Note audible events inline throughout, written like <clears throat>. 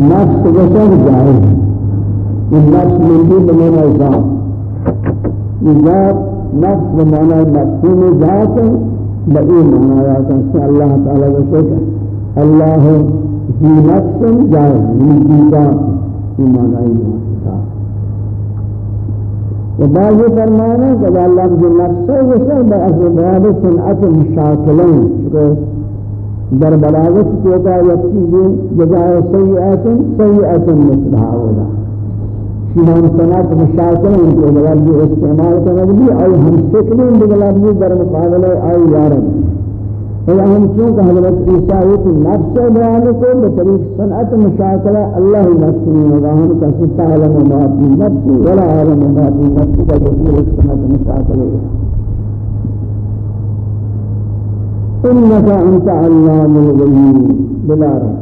نفس بشر جائز النفس من دي بمعنى ذات. ذات نفس بمعنى مفهوم ذات بأي معنى ذات الله تعالى بشكر الله في نفس جائز من ذات. في معنى ذات وبعض فرمانا کہ لفظ نفس وشر بأسباب صنعت مشاكلين در بلاغت چوکا یک چیز جزائے سیئات سیئات مثلها ہوگا شیمان سنات مشاکل ان کو لفظ استعمال کرنے بھی اور ہم شکلیں بلفظ در مقابلہ آئی یارب اور ہم چونکہ حضرت عیسیٰ کی نفس بیان کو بطریق صنعت مشاکلہ اللہ نفس میں ہوگا ہم کا ستا علم ما فی نفسی ولا علم ما فی نفسی کا بطریق صنعت مشاکلہ إنك أنت علام الغيوب. بلا رب.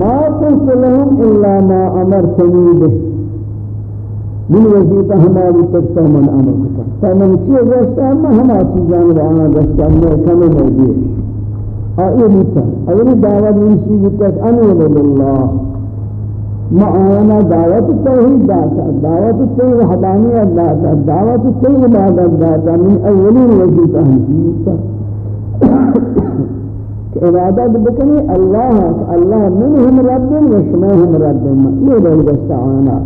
ما قلت لهم إلا ما أمرتني به. من وزيطة تکتا من من چیئے گوشتا ہے میں ہما چیزان رہانا گوشتا ہے میں کمی نوزیش آئیے لیتا اولی دعوت انشی جتا ہے انو للہ معاونہ دعوت التوحید داتا دعوت التوحید حدانیت داتا دعوت التوحید عبادت داتا من اولی وظیفہ ہمشی جتا عبادت بکنی اللہ اللہ منہم رب و شماہم رب یہ دل گستعانا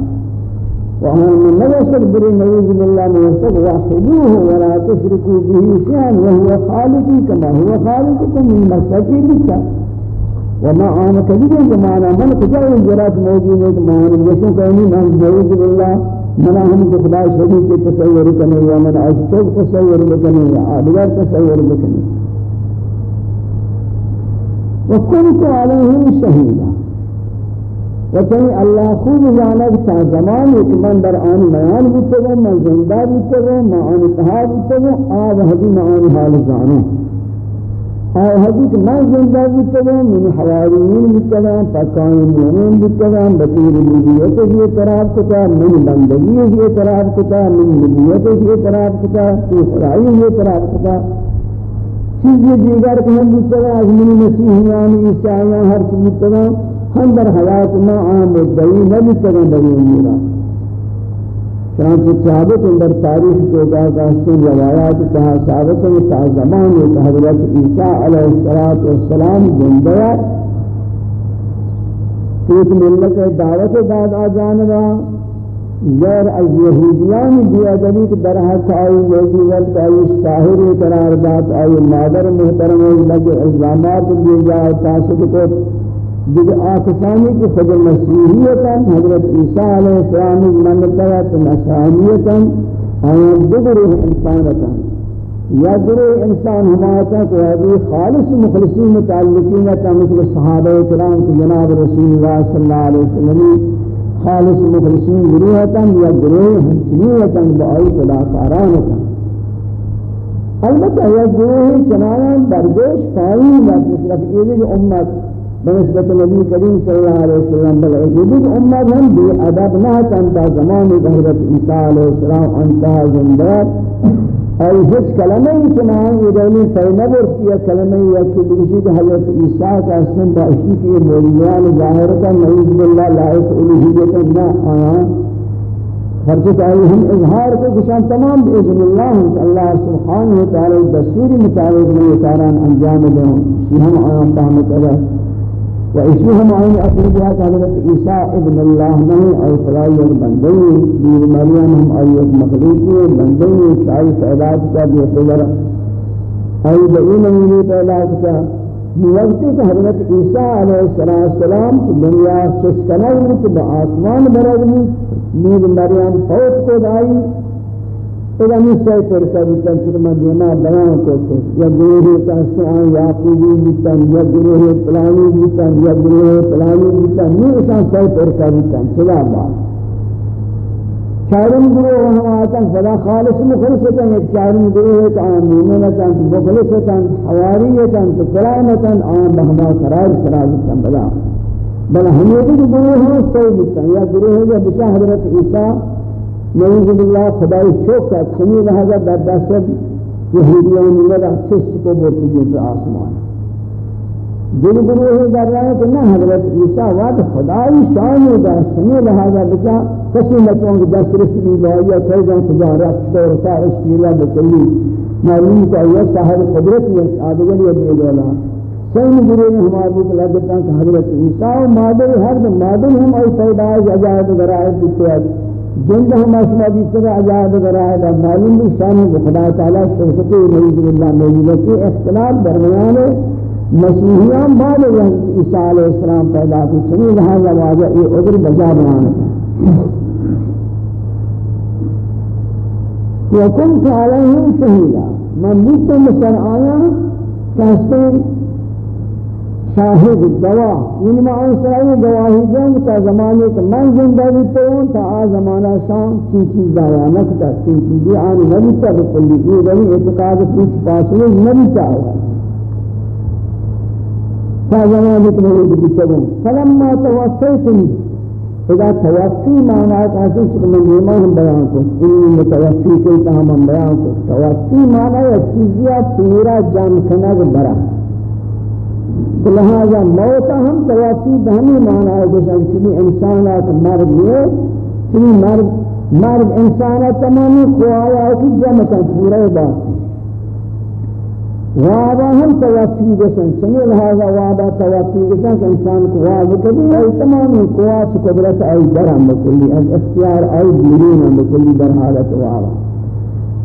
وهم من نوصل بری نعوذ بالله يسر وحدوه ولا تشركوا به شيئا وهو خالقي كما هو خالقكم من مسكي بك. وما عام كذب زمانا من كجاء الجرات موجود ہے زمانا جسم کہنی من نعوذ بالله. منا ہم کو خدا شریک تصور کرنے یا من اجتب تصور کرنے یا آدھگر تصور کرنے وكنت عليهم شهيدا. وكي الله خوب جانب تا زمان ایک من در آن بیان بتگو من زندہ بتگو من آن اتحاد بتگو آب حدی من آن حال زانو آب حدی کہ من زندہ بتگو من حواریین بتگو پکان مومن بتگو بطیر مدیت یہ طرف کتا، من بندگی یہ طرف کتا، من مدیت یہ طرف کتا تی خدای یہ طرف کتا چیزی دیگر کہ ہم مستوى از من مسیحیان عیسائیان ہر چیز مستوى ہم در حیات ما عام مدعی نہ مستوى بری امیرا چنانچہ ثابت اندر تاریخ کو کہ حسن روایات کہا ثابت ہے تا زمان ایک حضرت عیسیٰ علیہ السلام زندہ کہ ایک ملت دعوت داد آ غیر از یہودیان بیادبی کے برحق آئی ویدی وقت آئی ساہر قرار دات آئی مادر محترم لگے الزامات دیے جائے تاسد کو دیگر آکسانی کی خود مسیحیتا حضرت عیسیٰ علیہ السلام منطقت نسانیتا آیا دیگر انسانتا یا گروہ انسان ہمارتا کو ابھی خالص مخلصین متعلقین تا مثل صحابہ کرام کی جناب رسول اللہ صلی اللہ علیہ وسلم خالص مخلصین گروہتاً یا گروہ ہنچنیتاً بآئی صداقارانتاً البتہ یا گروہ چنانان درگوش پائی لکھ صرف ایدی امت بنسبت نبی کریم صلی اللہ علیہ وسلم بل ایدی امت ہم بے ادب نہ تا زمان حضرت عیسیٰ علیہ السلام انتہا زندہ۔ اور ہیچ کلمہ ہی چنان یہ دلی فینبر کیا کلمہ یا کہ بکشی کہ حضرت عیسیٰ کا اسم باشی کی مولیان ظاہرتا نعوذ باللہ لائق الہیت نہ آیا خرچت آئی ہم اظہار کو کشان تمام بإذن اللہ اللہ سبحانہ وتعالی دستوری مطابق میں یہ ساران انجام دیں ہم آیا فہمت علیہ وإشي هم عين أخرجها حضرت عيسى ابن الله نہیں اور خدای بندے دیر مریم ہم ایت مخلوق بندے شاہی سعادت کا بھی خبر من پیدا کیا وقت کہ حضرت عیسیٰ علیہ السلام دنیا سسکنا کہ آسمان برد نور مریم فوت کو دائی۔ إذا مستحی پرسا بیتن چکہ میں دیما بیان کرتے یا گروہ تحسان یعقوبی بیتن یا گروہ پلانی بیتن یا گروہ پلانی بیتن یہ إشان سحی پرسا بیتن چلا اللہ چارم گروہ ہم آتا فلا خالص مخلصتا. ایک چارم گروہ تا آن مومنتا مخلصتا حواریتا فلانتا آن بہما قرار سرازتا بلا. بل ہمیں بھی گروہ سحی بیتن یا گروہ یا بشاہ حضرت عیسیٰ نعوذ بالله خدای شوق کا کمی لہذا در دست یہودیوں نے لگا چست کو بولتی ہے تو آسمان. دل گروہ در رہے ہیں کہ نہ حضرت عیسیٰ وقت خدای شان دا سمی لہذا بچا کسی نتوان کہ دست رسی لہیا کئی جان خدا رفت دور سار اشتیرہ بکلی معلوم کا یہ صاحب قدرت یہ آدگر یہ دے دولا سین گروہ نے ہمارے کو لگتا کہ حضرت عیسیٰ و مادر ہر مادر ہم ای پیدائش عجائب گرائے دیتے جن ہم اشما دی سے عجائب گرائے دا معلوم بھی شان خدا تعالی شرکت نعوذ باللہ موجود ہے اختلاف درمیان مسیحیان بعد حضرت عیسیٰ علیہ السلام پیدا کی سنی لہذا واجہ یہ عذر بجا بنانا وكنت عليهم شهيدا۔ من بيت مصر آيا كهستين شاهد گواہ یعنی ما انسانی گواہی جنگ تا زمانے کے من زندگی تو ہوں تا آ زمانہ شام کی چیز آیا نکتا کی چیز آن نبی تا بکلی یہ ولی اعتقاد کچھ پاسوے نبی تا ہوا تا زمانے کے نبی بکلی فلما توفیتنی اذا توفی معنی کا حسن چکہ من دیما ہم بیان کو انی توسی کے تا ہم بیان کو توسی معنی ہے چیزیا پورا جان کنگ برا. لہذا موت ہم توفی بہمی معنی ہے کہ چلی انسانات مرد لیے چلی مرد مرد انسانات تمامی خوایا ہے کہ جمع پورا بات وعدہ ہم توفی بسن سنی لہذا وعدہ توفی بسن کہ انسان کو وعدہ کبھی ای تمامی قوات قدرت ای درم بکلی از اختیار ای بیرون بکلی در حالت وعدہ۔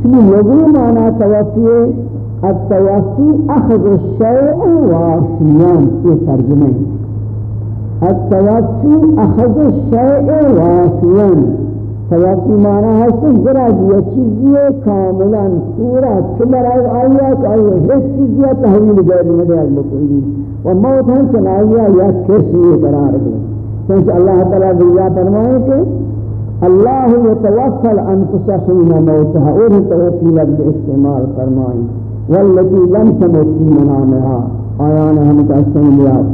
چلی لغوی معنی توفی التوفی اخذ الشیء واشیان، یہ ترجمہ التوفی اخذ الشیء واشیان. توقی معنی ہے کہ ذرا یہ چیزی کاملا پورا چمر آیا کہ آیا ہر چیزی تحویل غیر مدعی بکلی و موت ہم چنائیا یا کرسی قرار دے کیونکہ اللہ تعالیٰ دیا فرمائے کہ اللہ يتوفى الانفس حين موتها. اور توفی لفظ استعمال فرمائیں والتي لم تمت في منامها. آیان ہم کا استعمال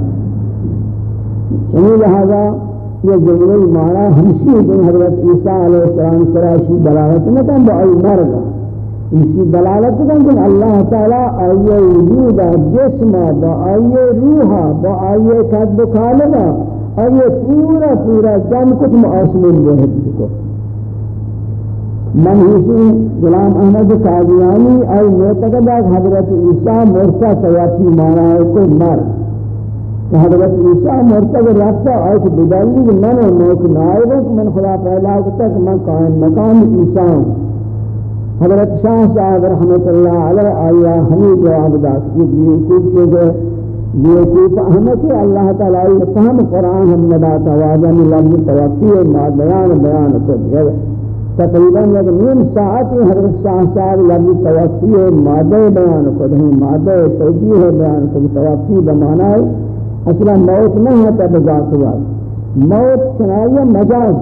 چنین لہذا یہ جملہ مانا ہمشی کہ حضرت عیسیٰ علیہ السلام سراشی دلالت نہ کن بأي مرد. اسی دلالت کن کہ اللہ تعالی آئیے وجود جسم با آئیے روح با آئیے قد خالقہ آئیے پورا پورا جن کچھ معاشمل بہت کو. من حسین غلام احمد قادیانی اور معتقدہ حضرت عیسیٰ مرسا توافی مانا ہے کو مرد کہ حضرت عیسیٰ مرتب رفتا اور کہ بدلی کہ میں نے موت نائب ہوں من خدا پہلا کرتا کہ میں قائم مقام عیسیٰ ہوں حضرت شاہ صاحب رحمت اللہ علیہ، آیا ہمیں جواب دا کہ یہ کوئی چیز ہے یہ احمد ہے اللہ تعالیٰ یہ فہم قرآن ہم نے باتا واضح میں لفظ توقی ہے بیان بیان کو دیا تقریباً ایک نیم ساعت حضرت شاہ صاحب لفظ توقی ہے مادہ بیان کو دیں مادہ توجیہ بیان کو توقی بمانا ہے، اصلا موت نہیں ہے تب ذات ہوا۔ موت چنائیہ مجاز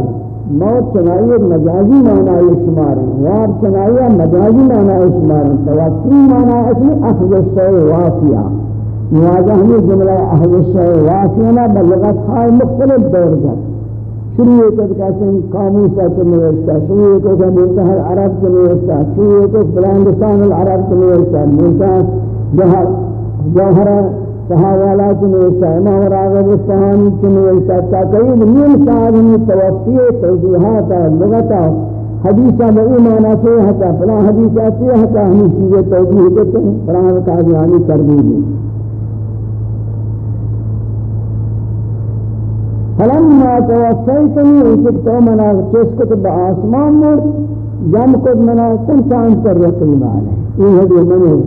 موت چنائیہ مجازی معنی شمار ہیں واب چنائیہ مجازی معنی شمار ہیں توقی معنی اصلی اخذ الشیء وافیہ۔ لہذا ہمیں جملہ اخذ الشیء وافیہ بلغت خواہ مختلف دور جات شروع کو کہتے ہیں قاموسہ کے نوشتہ شروع کو کہ منتحر عرب کے نوشتہ شروع کو بلندستان العرب کے نوشتہ منتحر جوہرہ صحابہ چنوشتا امام راغب الصحانی چنوشتا تاقیب نیم صحابی توفی توضیحاتا لغتا حدیثا بئی معنی سے حتا فلا حدیثا سے حتا ہمیں چیزیں توضیح کرتے ہیں فلاں قاضیانی کر دیجیے فلما توفیتنی ایک فلما توفيتني وكنت منا تسكت بآسمان مر جم قد منا كنت عن طريق عليه. إيه هذه منه؟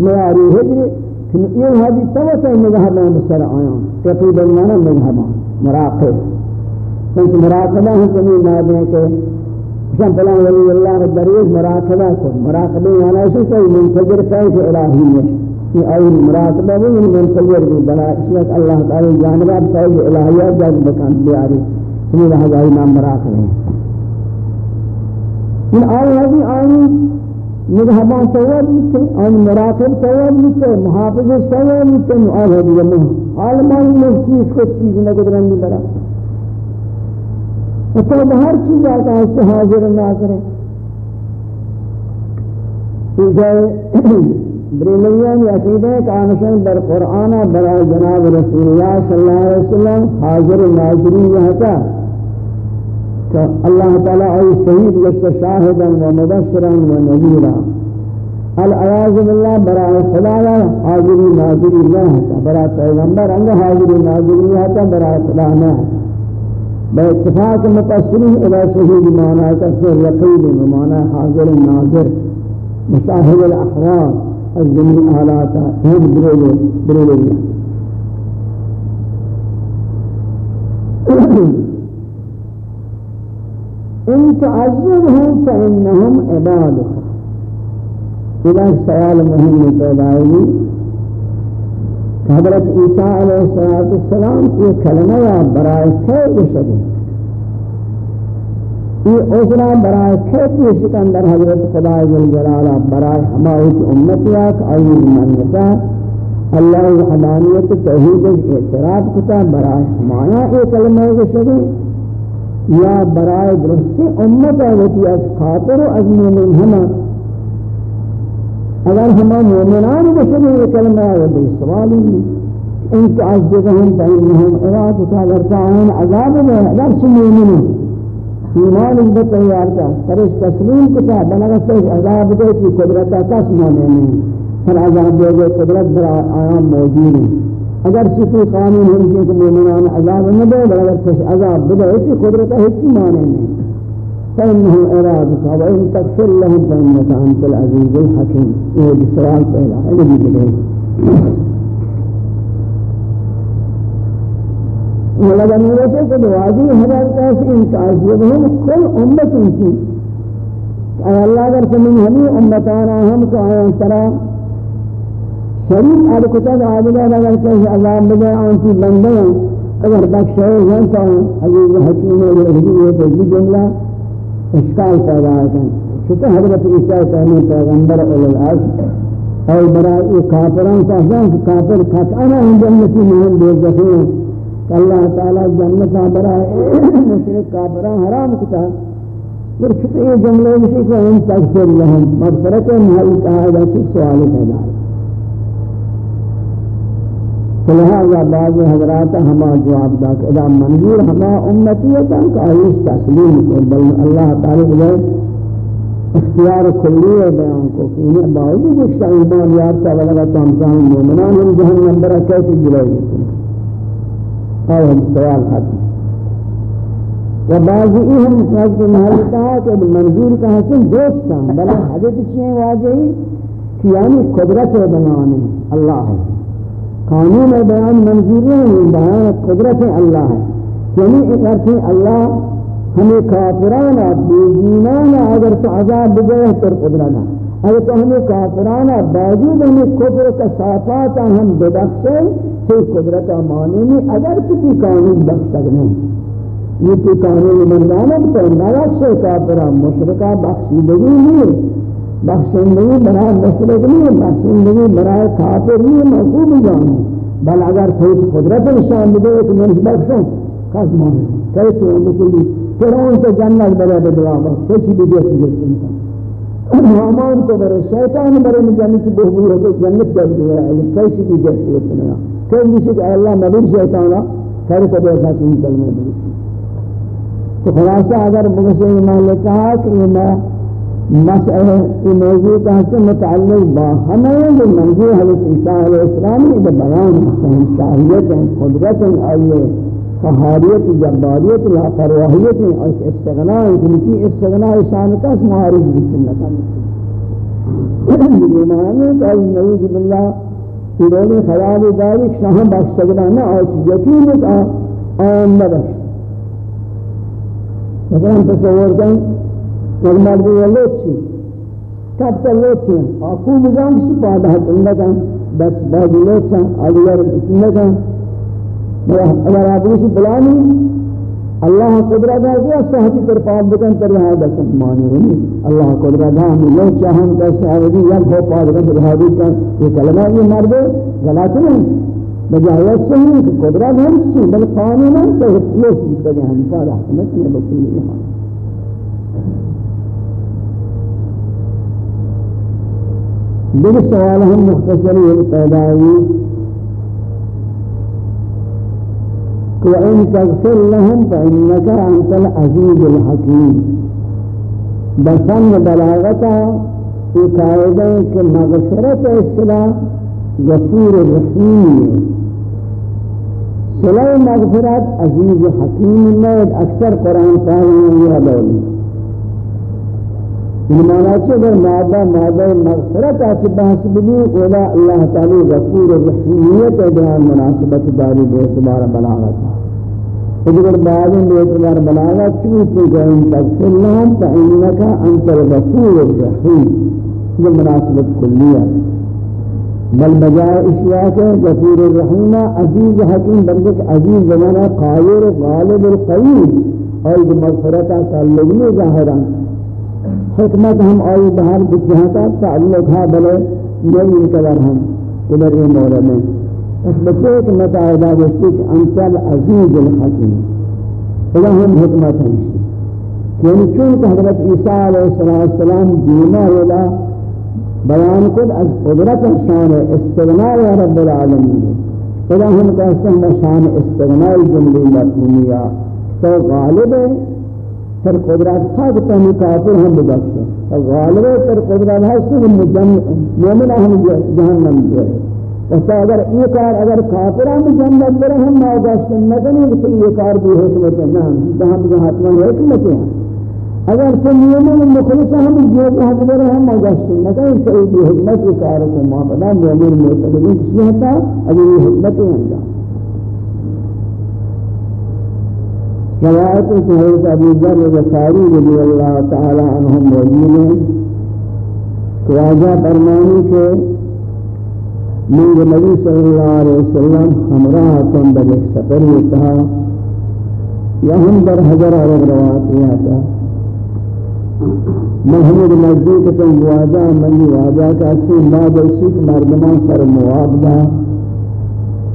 مياري هجري إيه هذه توسع مذهبا بسر تقيبا منا مذهبا مراقب. كنت مراقبا هم كمي نادیں کہ شان فلان ولي الله رب دریز مراقبہ کو مراقبہ یعنی شو سوي منتظر قید الہی ہے یہ آئی مراقبہ بھی منتظر بھی بلا اشیاء اللہ تعالی جانبہ قید الہیات جاز بکان بیاری سمی لہذا نام مراقبہ ہیں ان آئی حدیث آئی نگہبان ثواب متے ان مراقب ثواب متے محافظ ثواب متے آل ہدی اللہ عالمان میں چیز کو چیز نہ گزرن نہیں برا تو ہر چیز آتا ہے، اس سے حاضر نہ کرے بریلیان عقیدہ کانشن در قرآن برای جناب رسول اللہ صلی اللہ علیہ وسلم حاضر ناظری یہ تھا کہ اللہ تعالیٰ ای شہید گشت شاہدا و مبشرا و نذیرا۔ العیاذ باللہ برای خدا حاضری ناظری نہ تھا برای پیغمبر انگ حاضری ناظری نہ تھا برای خدا نہ باتفاق مقصرین الى شہید مانا کسر رقیب مانا حاضر ناظر مشاهد الاحرار۔ الجميع آلاتا. هم بريل بريل الله إن تعذبهم فإنهم عبادك. إذا سوال مهم پیدائے حضرت عیسیٰ علیہ السلام یہ کلمہ برائے خیر شدید یہ اوسنا برائے کھیتی شکندر حضرت خدا جلالہ برائے ہماری امتیات آئی منتا اللہ وحدانیت توحید اعتراف کتا برائے ہمایا ایک کلمہ گشدی یا برائے درست امت آگتی از خاطر و از مومن ہما اگر ہما مومنان گشدی ایک کلمہ آگتی سوالی ان تعذبهم فإنهم إرادة ورطعون عذاب اگر سمومنون ایمان ان تیار کا فرش تسلیم کتا بلغ سے عذاب دے کی قدرت کا سمانے نہیں ہر عذاب دے گے قدرت برا آیا موجود ہے اگر کسی قانون ہے کہ مومنان عذاب نہ دے بلغ سے عذاب دے اسی قدرت ہے ہیچ مانے نہیں فإنه إرادك وإن تغفر لهم فإنك أنت العزيز الحكيم. یہ سوال پہلا ہے یہ ولكن يقول لك واجب هذا الناس إن تعذبهم كل أمة في أي الله در سمين همي أمتانا هم كأيان ترى شريف على كتاب عادنا لغر كيس الله بدا عن في بندنا اگر بخشے ہیں تو حضور حکیم اور حضور یہ بھی جملہ اشکال پیدا ہوتا ہے چھتا حضرت عیسیٰ کہنے پیغمبر اول العز اور برای کافران کہتے ہیں کہ کافر قطعنا ہم جنتی مہم ہیں اللہ تعالی جنت برائے مشرک کافران حرام کتا پھر چھتے یہ جملے مشی کو ان تغفر لهم مغفرت محل قاعدہ سے سوال پیدا ہے۔ لہذا بعض حضرات ہما جواب دا کہ اذا منظور ہما امتیتا کہ آئیس تسلیم کو، بل اللہ تعالی علیہ اختیار کلی بیان کو کہ انہیں باوجود ایک ایمان یارتا ولگا تو ہم سامن مومنان ہم جہنم برا کیسی جلائے گی اور سوال ختم و بعضی ہم خاص کے محل کہا کہ منظور کا حسن دوست تھا بلے حدیث چیئے واضحی کہ یعنی قدرت بنانے اللہ ہے. قانون بیان منظور نہیں، بیان قدرت اللہ ہے. یعنی ایک ارتھی اللہ ہمیں کافرانا بے اگر تو عذاب بگئے تر قدرنا اگر تو ہمیں کافرانا باوجود ہمیں کفر کا صافات ہم ببخشے تو قدرت مانے میں اگر کسی قانون بخش سکنے یہ تو قانون مردانا تو نرخش کافرا مشرکہ بخشیدگی نہیں بخشندگی برای مشرک نہیں بخشندگی برای کافر نہیں محبوب جانا بل اگر تو قدرت نشان دے کہ میں بخشوں کس مانے کیسے ہم کلی فرعون سے جنت بڑے بدلا بس کچھ بھی دے سکتے حامان کو برے، شیطان برے میں جنت بہبور ہے جنت جب دیا ہے کیسی بھی جیسی اتنا کہ مجھے کہ اللہ نبی شیطان خیر کو دیکھا کہ ان کلمہ بھی تو خلاصہ اگر مجھے ایمان نے کہا کہ یہ مسئلہ یہ موضوع کا سے متعلق با ہمیں جو منظور حضرت عیسیٰ علیہ السلام نے بیان شاہیت ہیں قدرت ہیں آئیے قہاریت جباریت لا پرواہیت اور استغناء ان کی استغناء شان کا معارض بسنت یہ معنی کہ نعوذ باللہ سیرون خیال داری شاہ بخشگنا نہ اور یقین کا آن بخش مثلا تصور کریں کہ مرد یہ لوچی کب تک لوچی آکو مجان کسی پادا ہے تندگا بس بعض لوچا آدھگر تندگا اگر آدمی سے بلانی؟ اللہ قدرت ہے کہ صحتی پر پاپ بکن تر یہاں دکن مانی رہی اللہ قدرت ہے ہمیں لوگ چاہم کیسے آدمی یک ہو پاپ بکن تر حادی کا یہ کلمہ یہ مرد غلط نہیں۔ بجائے اس سے کہ قدرت ہم کسی بل قانون ہے تو یہ چیز کہ ہم کا رحمت میں بکلی یہاں دیگر سوال ہم مختصری پیدا ہوئی۔ وإن تغفر لهم فإنك أنت العزيز الحكيم بسن بلاغتا في قاعدة كمغفرة السلام غفور الرحيم سلام مغفرت عزیز حکیم میں اکثر قرآن پاہی یہ دولی چھے اگر مادہ مادہ مغفرت آچے بحث بلی اولا اللہ تعالی غفور الرحیمیت بیان مناسبت داری بے اعتبار بلاغت۔ اگر بعد بے اعتبار بلاغت چوتی کہ ان تغفر لهم فإنك أنت الغفور الرحیم۔ یہ مناسبت کلیہ بل بجائے اشیاء کے غفور الرحیم عزیز حکیم بلکہ عزیز زمانہ قائر غالب القویم اور مغفرت تعلق میں ظاہران حکمت ہم آئی بہر بجہتا تعلق ہے بلے نہیں قدر ہم قدر یہ مورد میں۔ اس بچے کہ متعیدہ جستی کہ انتل عزیز الحکیم۔ اذا ہم حکمت ہیں۔ یعنی چونکہ حضرت عیسیٰ علیہ السلام دینا ہوگا بیان کد از قدرت شان استغناء رب العالمین۔ اذا ہم کہتے ہیں شان استغناء جملی مطمئنیہ تو غالب ہے۔ پر قدرت حق تہمی کافر ہم ببخشے غالب پر قدرت ہے سن مومن ہم جہنم جو ہے۔ وقت اگر یہ کار اگر کافران جنت برے ہم ناگاشت نکنی کہ یہ کار بھی حکمت ہے نہ ہم جہاں حتمان حکمت ہے اگر تو مومن مخلص ہم جو حق برے ہم ناگاشت نکنی کہ یہ حکمت یہ کار کو معاملہ مومن معتبرین کسی ہوتا اگر یہ حکمت ہے روایت سے حضرت ابو ذر غفاری رضی اللہ تعالی عنہم موجود ہیں کہ فرمانی کہ من نبی صلی اللہ علیہ وسلم ہمراہ تم بر ایک سفر یہ کہا یا ہم در حضر عرب روایت یہ تھا۔ محمد نزدیک تم واجہ منی واجہ کا اسی بعد اسی مردمان سر موابدہ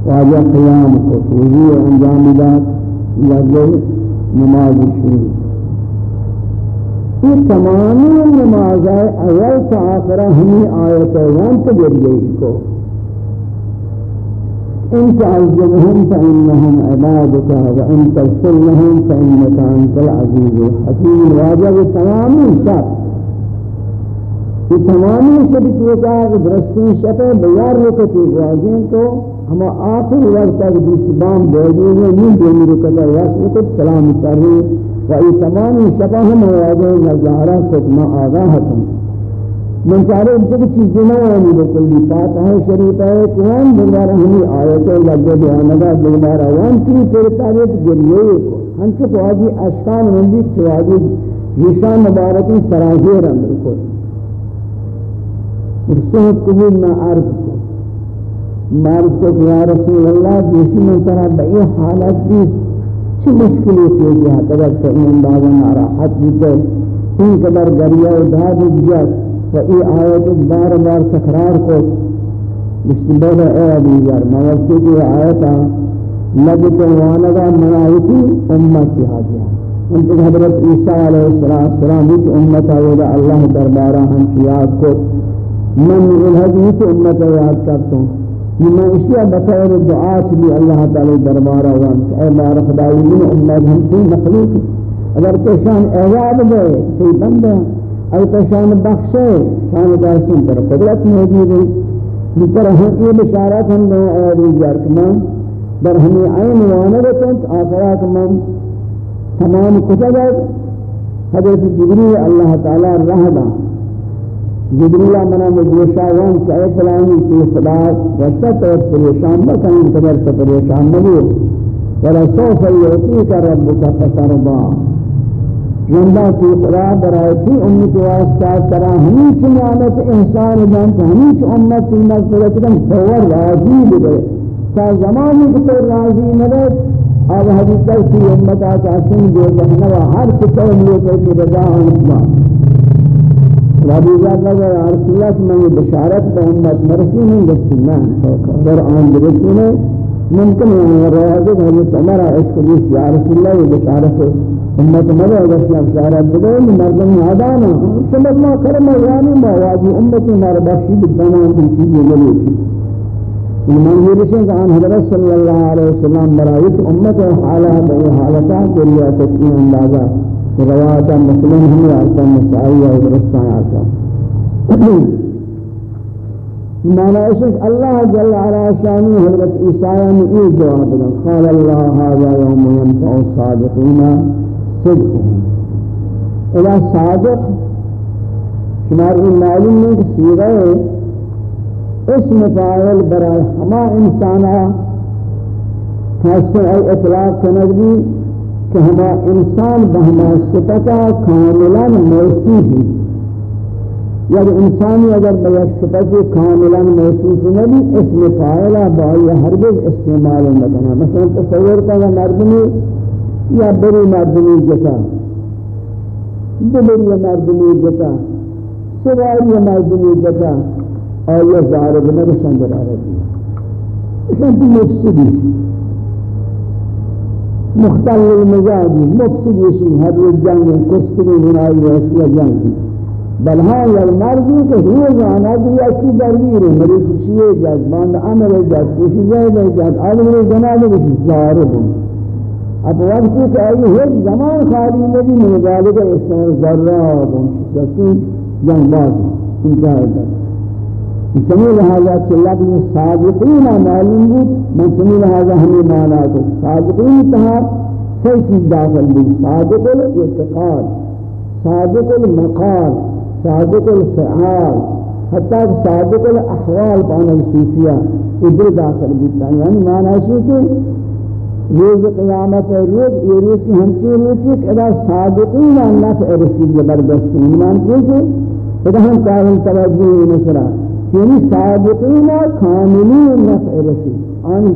واجہ قیام کو توجیہ انجام داد۔ لگے نماز شروع۔ یہ تمام نماز ہے اول تا آخرہ ہمیں آیت وان تو ذریعے کو۔ ان تعذبهم فإنهم عبادك وإن تغفر لهم فإنك أنت العزيز الحكيم واجب تمام شرط یہ تمام شرط وہ کہا کہ درستی شفا بیار رکھتی واجب تو ہم آخر وقت تک دیسبان بیدی ہیں نہیں دینی رکتا واسط کو سلام کر رہے و ای تمام شبہ ہم آوازیں نظارہ ختمہ آگاہتم من چارے ان کی چیزیں نہ آنی بکلی فاتحہ شریف ہے قرآن دوبارہ ہمیں آیتیں لگے بیانگا دوبارہ وان کی پھرتا ہے گریے کو ہم سے تو آجی اشکان مندی چواجی نشان مبارکی سراغیر اندر کو مرسوح قبول نہ عرض کو مارس کو یا رسول اللہ دیسی من طرح بئی حالت بھی چی مشکلی کی گیا قدر سے ان بعضا ناراحت بیتے ان قدر گریہ و داد جات و ای آیت بار بار تکرار کو۔ مشتبہ اے علی یار موسی کی آیتا لگتے وانگا منایتی امت کی حاجیہ ان کے حضرت عیسیٰ علیہ السلام کی امت آئے اللہ دربارہ ہم کی یاد کو۔ من الحدیث امت یاد کرتا ہوں۔ میں اشیاء بطور دعات بھی اللہ تعالی دربارہ وانت اے بار خدای من امت ہم کی مخلوق اگر تو شان اعجاب دے تی بندہ اگر تو شان بخشے شان دارسن پر قدرت موجود ہے مطر ہم یہ بشارات ہم دوں اے روزار کمان. در ہمیں عین وانرتنت آخرات من. تمام کتبت حضرت جبریل اللہ تعالی رہ دا جبریل منا مجوشاوان کہ اے فلانی کی خدا وشتا تو پریشان بکن قدر سے پریشان ولا سوف یعطیک ربک فترضا زندہ کی خدا برائے تھی امت واسطہ ترا ہمیچ نعمت احسان جانتا ہمیچ امت کی مغفرت کن فور راضی بگئے تا زمانی کو راضی نبے آب حدیثہ کی امت آتا سن جو جہنوہ ہر لے کر کے رضا ہوں نبی جان نے کہا رسول اللہ سے میں بشارت کا امت مرسی نہیں دستی نا در آن درستی نے ممکن ہے رواد حضرت عمر اس کو یہ یا رسول اللہ یہ بشارت امت مدد اگر سے بشارت دے مردم یادانا سمجھ ما کرم یعنی ما واجی امت ہمارا بخشی بتانا ان چیز یہ لے المنظر سے کہ آن حضرت صلی اللہ علیہ وسلم برائت امت حالات و حالتات کے لیے تکین اندازہ روایت مسلم ہم آتا مسائی و درستان آتا مانا اشک اللہ جل علا شانی حضرت عیسیٰ نے یہ جواب دیا قال اللہ هذا يوم ينفع الصادقين صدقهم. إلى صادق شمار معلوم ہے کہ سیغہ اسم فاعل برای ہما انسانا خاصة ای اطلاق کنگی کہ ہما انسان بہما صفتا کاملا موصوف ہے یا یعنی انسانی اگر بیک صفت کاملا موصوف نبی یعنی اسم فاعلہ بائی ہرگز استعمال نکنا مثلا تصور کا مردمی یا بری مردمی جتا بری مردمی جتا سوائی مردمی جتا آیا زارب نرسن در عربی اشان تی مفسدی مختل المزاجی مفسد یشی هر روز جنگ کشتنی بنایی رسول جنگی. بل ها یا مردی که روز آنا دیا کی درگیره مریض چیه؟ جد باند عمر جد کشی جد جد عمر جنابه بشی زاره بود اب وقتی که ای هیچ زمان خالی نبی مبالغه اسلام ذرات و شکی جنگ بازی انتهاء دست سمی لہذا چلا بھی صادقین معلوم من سمی لہذا ہمیں مانا تو سی چیز داخل بھی صادق الاعتقاد صادق المقال صادق الفعال. حتی صادق الاحوال پانا الصوفیہ ادھر داخل بھی یعنی مانا ہے کہ روز قیامت روز یہ روز کی ہمچی روچی کہ ادا صادقین نفع رسید زبردستی ایمان کیجئے ادا ہم قائل توجہ نصرہ یعنی صادقین کاملین نفع رسید آنی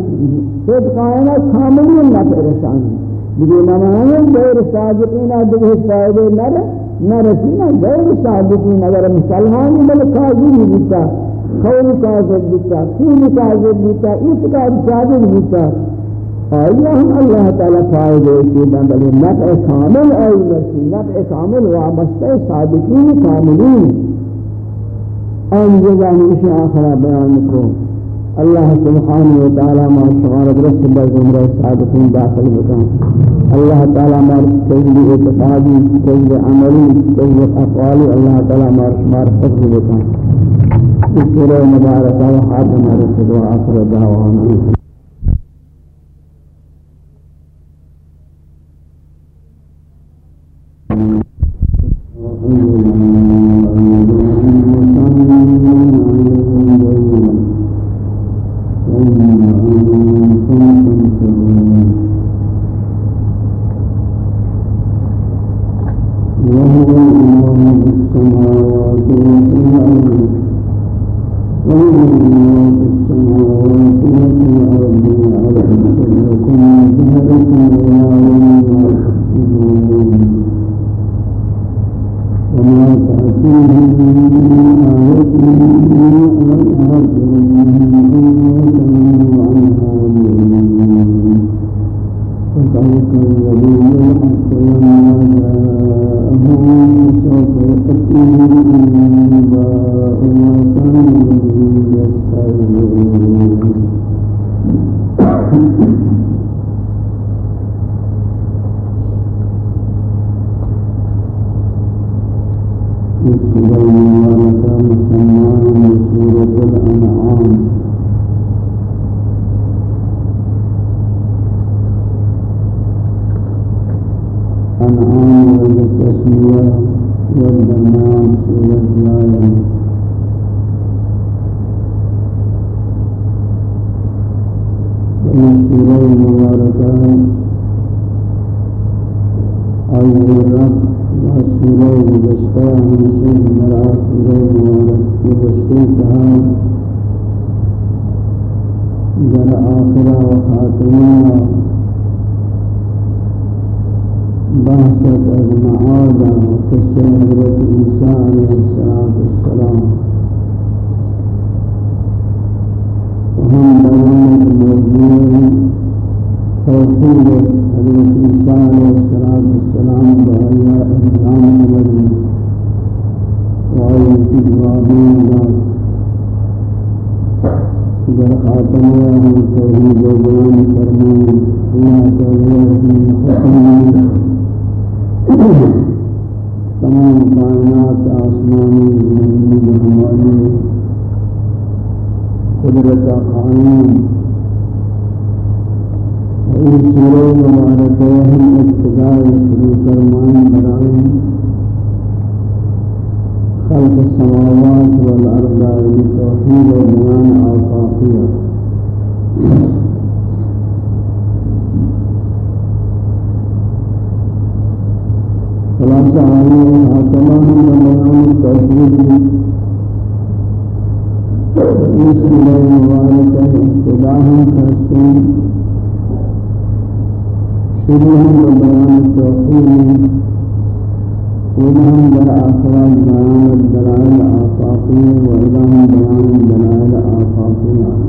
صدقائنا کاملین نفع رسانی. دیگه نمائیں غیر صادقین دیگه فائدے نہ نہ رسینا غیر صادقین اگر مسلمانی بل کاذب بیتا قول کاذب بیتا فیل کاذب بیتا، اعتقاد صادق بیتا. آیا ہم اللہ تعالی فائدے کی بندل نفع کامل آئی نفسی نفع کامل وابستہ صادقین کاملین. آن جزانی اسی آخرہ بیان کو. اللہ سبحانہ وتعالی ما شغال درست بزمرہ صادقین داخل بکن. اللہ تعالی ما کجل اعتقادی کجل عملی کجل افعالی اللہ تعالی ما شمار حفظ بکن. اس سورہ مبارکہ و حاتم رسول و دعوانا. توحید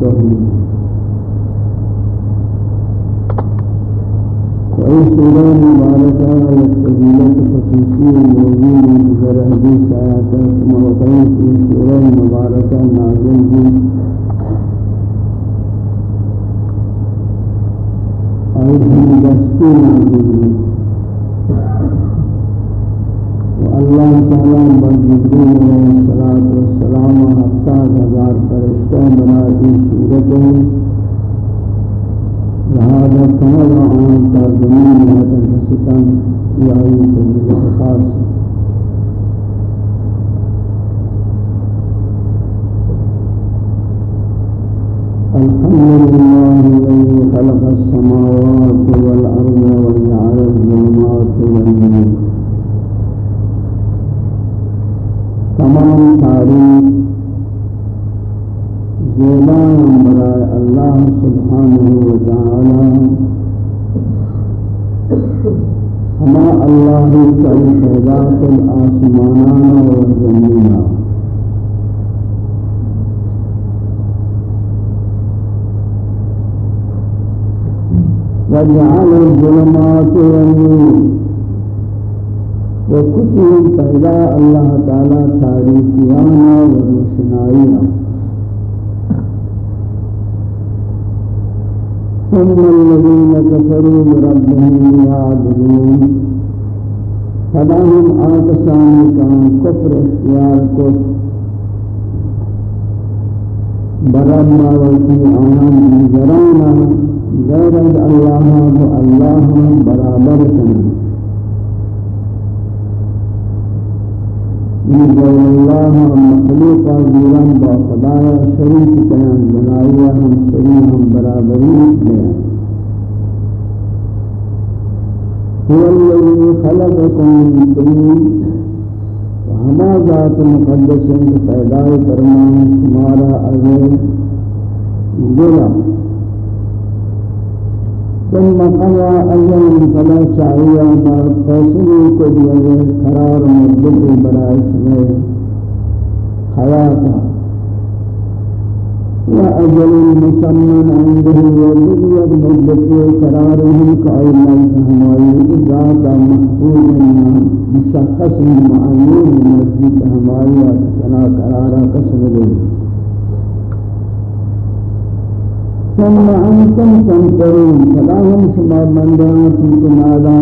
الله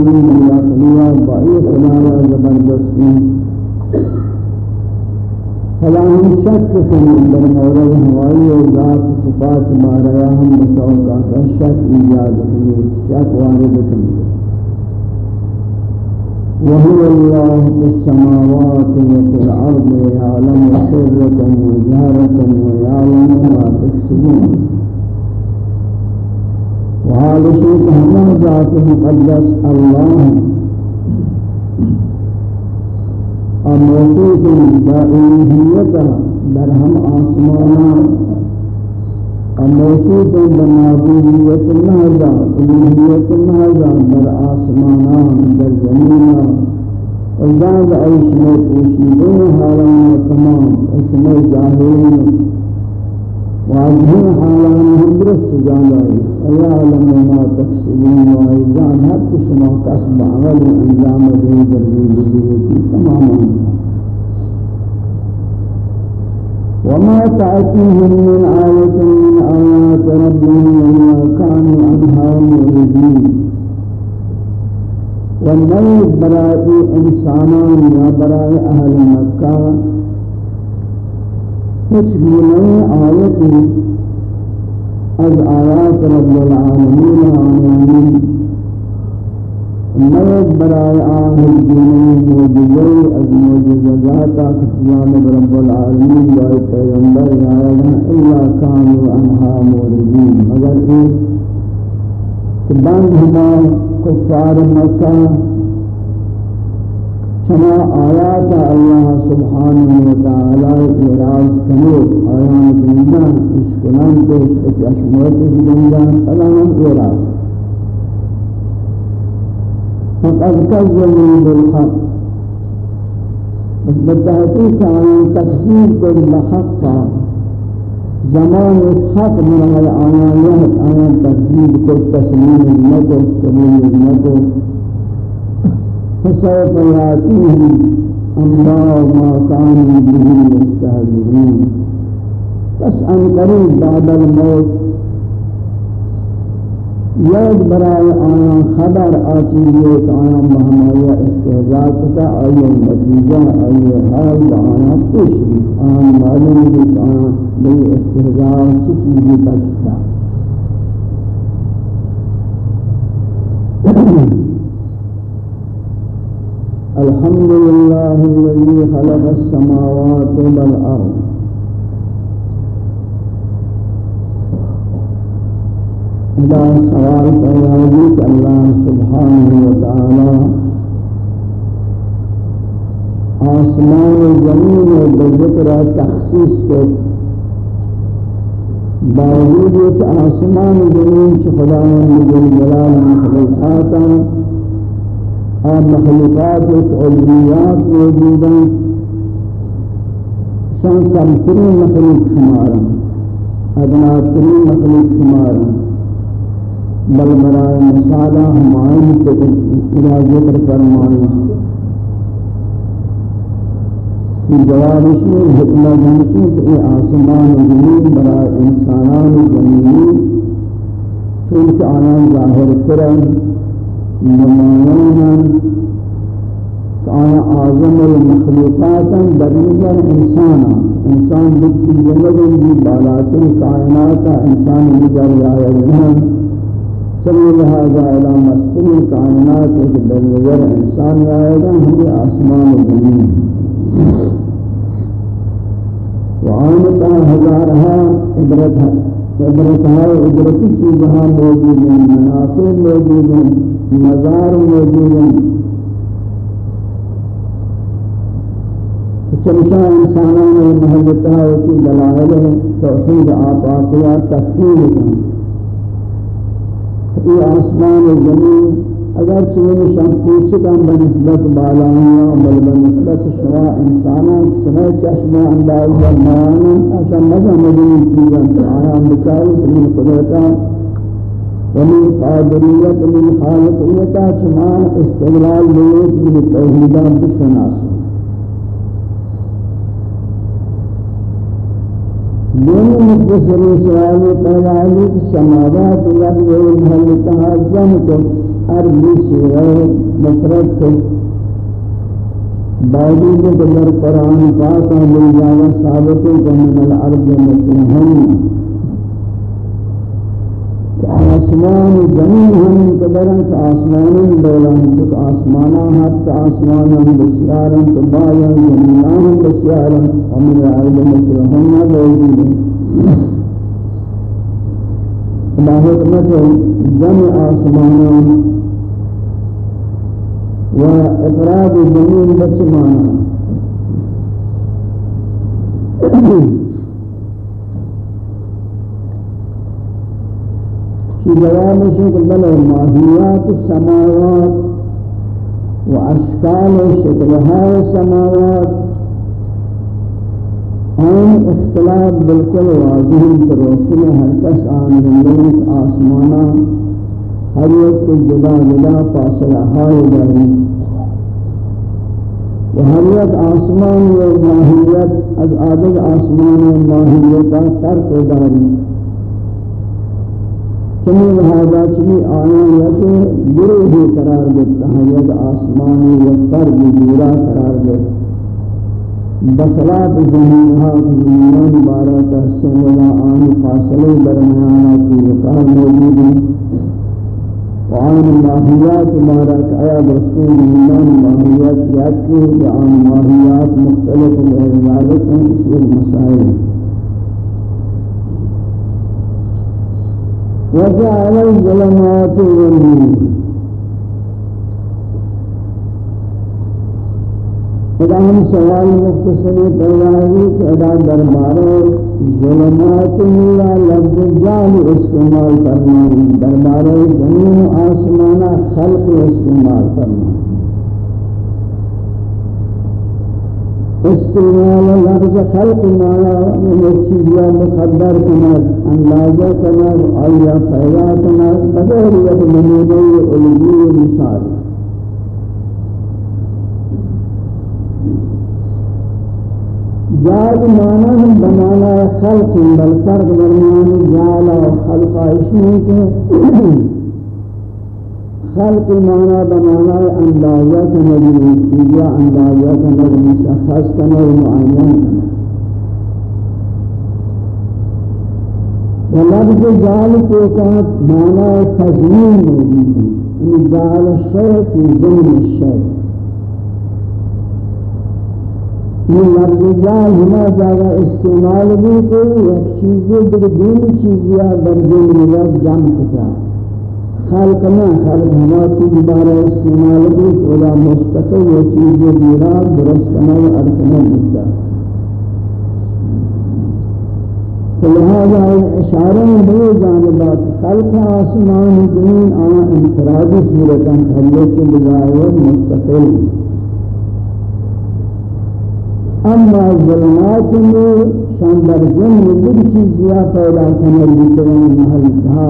مجبور بلا خلوہ بائی خلاوہ زبردستی فلا ہم شک کن اندر مورد ہوائی اور صفات ما رياهم مسوقہ الشك شک ایجاد کنی شک وهو الله في السماوات وفي الأرض يعلم سركم وجهركم ويعلم ما تكسبون. وهذا تهمل ذاته قدس الله. أموتوك بإلهيتها درهم آسمانا. أموتوك بنابوهية النهزة إلهية النهزة در آسمانا در زمينا. وزاد أي شيء يشيدون هذا تمام. اسمه ظاهرين واجهن حالان هم درست جان آئی اللہ علم ما تقسیبین و آئی جان ہر کسما قصب عمل و انجام دین جردی بزیوتی تماما وما تأتيهم من آية من آيات ربهم وما كانوا عنها معرضين والنيل براء إنسانان يا براء أهل مكة کچھ بھی نئے از آیات رب العالمین آنیانی نیک برائے آن دینی موجزی از موجزاتا کسیان رب العالمین جائے پیغمبر یارنا الا کانو انہا موردین مگر ایک کہ بند ہما کفار مکہ شما آیات اللہ سبحانہ وتعالی اعراض کنید آیان کنیدہ اشکنان پیش اشمورت اشکنیدہ سلام اعراض فقد کذبوا بالحق. بس بالتحقیق آیان تکذیب کن بحقا زمان حق من آیان آیان تکذیب کن تسلیم نکو تسلیم نکو فسوف يأتيهم أنباء ما كانوا به يستهزئون. بس أن قريب بعد الموت یاد برای آیا خبر آتی کہ آیا مہمایا استحضاء کا آیا نتیجہ آیا حال آیا خوش آیا معلوم آیا استحضاء کی چیزی بچتا الحمد لله الذي خلق السماوات والأرض. لا سوال فيهوديك الله سبحانه وتعالى. آسمان زمین بذكر تخصيص باوجود آسمان زمین چه من جلال جلال مخلوقاتا اور مخلوقات ایک علمیات موجودا شان کمترین مخلوق شمارا. ادناترین مخلوق شمارا. بل برائے مسالہ ہمائن کے الہ ذکر فرمائیں کہ جواب اس میں حکمہ جانسی کہ آسمان و زمین برائے انسانان و زمینی چونکہ آیان ظاہر کرن نمائنان آیا اعظم المخلوقات در نظر انسانا؟ انسان بکی زندگی بھی بالاتر کائنات انسان نظر آیا سمی لہذا إلى مسئول کائنات در انسان آئے گا ہمیں آسمان و زمین. وعانتا ہزارہا عبرت عبرت ہے عبرتی چیزہاں موجود ہیں منافع موجود ہیں مزار موجود ہیں۔ چمشا انسانان محلتہ کی دلائل توحید آپ آقیہ تفصیل ہیں۔ یہ آسمان زمین اگر چنین شمپوچی کم به نسبت بالایان بل به نسبت شما انسان شما چشم انداز فرمایان اشم مزمد این چیزان آیان بچاری من قدرتا ومن قادریت من خالقیتا شما استقلال لیت من توحیدان بشناس. دونوں مختصر سوال پیدا علی سماوات لفظ الحلتها جمع کرتا عربی سورہ مفرد کو باوجود کہ در قرآن پاک میں جاوا ثابت ہے کہ من الارض مسلمون آسمان زمین ہم قدرن کہ آسمان دولان تک آسمانا حتی آسمان ہم بسیارا تو بایا زمینہ ہم بسیارا ومن العلم مسلحن موجود بحكمة جمع آسمانا وإفراد جميل بسمانا <clears throat> في جواب شكل بل ماهيات السماوات وأشكال شكلها السماوات اختلاف بالکل واضح تروشن ہر کس آن زندگی آسمانا ہر ایک جدا جدا فاصلہ ہائے داری و ہر ایک آسمان و ماہیت، از عادت آسمان و ماہیت فرق داری۔ چنی لہذا چنی آیا گروہ قرار دیتا ہے یا آسمانی یا فرد دورا قرار دیتا بسلات زمینها زمینان بارا تحسن ولا آن فاصلے درمیانا کی وقار موجود وعن ماهیات بارک آیا درستے زمینان ماهیات یاد کے آن ماهیات مختلف العبادت ہیں اس المسائل وجعل الظلمات والنور۔ ادا ہم سوال مختصر پیدا کہ ادا دربار ظلمات میرا لفظ جان استعمال کرنا دربار زمین و آسمانہ خلق استعمال کرنا استعمال لفظ خلق مانا من چیزیا مقدر کنر اندازہ کنر آیا پیدا کنر بغیر یک نمودی علمی مثال۔ جاء مانا هم بمانا خلق بل فرق برمان جعل خلق عشنی کے خلق مانا بمانا اندازہ کنگی چیزیا اندازہ کنگی مشخص کنگی معین کنگی ولفظ جال کے کہا مانا تزمین موجود جال جعل و زمین الشرط یہ لفظ جال ہما جاگا استعمال بھی کوئی ایک چیزیں دیکھ دین چیزیں برجن ملاد جام کتا خالق نہ خالق ہما چیز بارا استعمال بھی کولا مستقل یہ چیزیں دیرا، درست کنا و ارکنا بکتا لہذا اشارہ میں بلے جانبات خلق آسمان زمین، آن انفرادی صورتاں خلیت کے بجائے مستقل. اما ظلمات میں شان در جن مدر چیز یا پیدا کنر بیترین محل تھا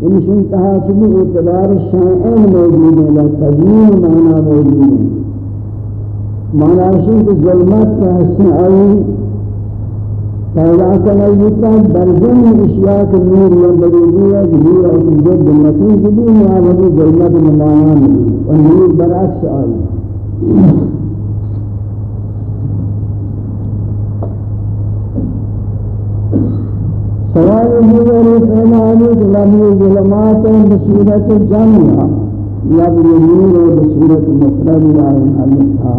ان شنتہا چلی اعتبار شائن موجود ہے لقدیم معنی موجود ہے معنی شن کہ ظلمات کا حسن آئی پیدا کنر بیترین در جن اشیاء کے نور لندگی ہے في اور جد مطلوب بھی ہے ظلمات ممانان ہے اور نور برعکس آئی. سوال دیگر فعلانی لمی ظلمات بصورت جمع یا بنور و بصورت مفرد آئین حلقہ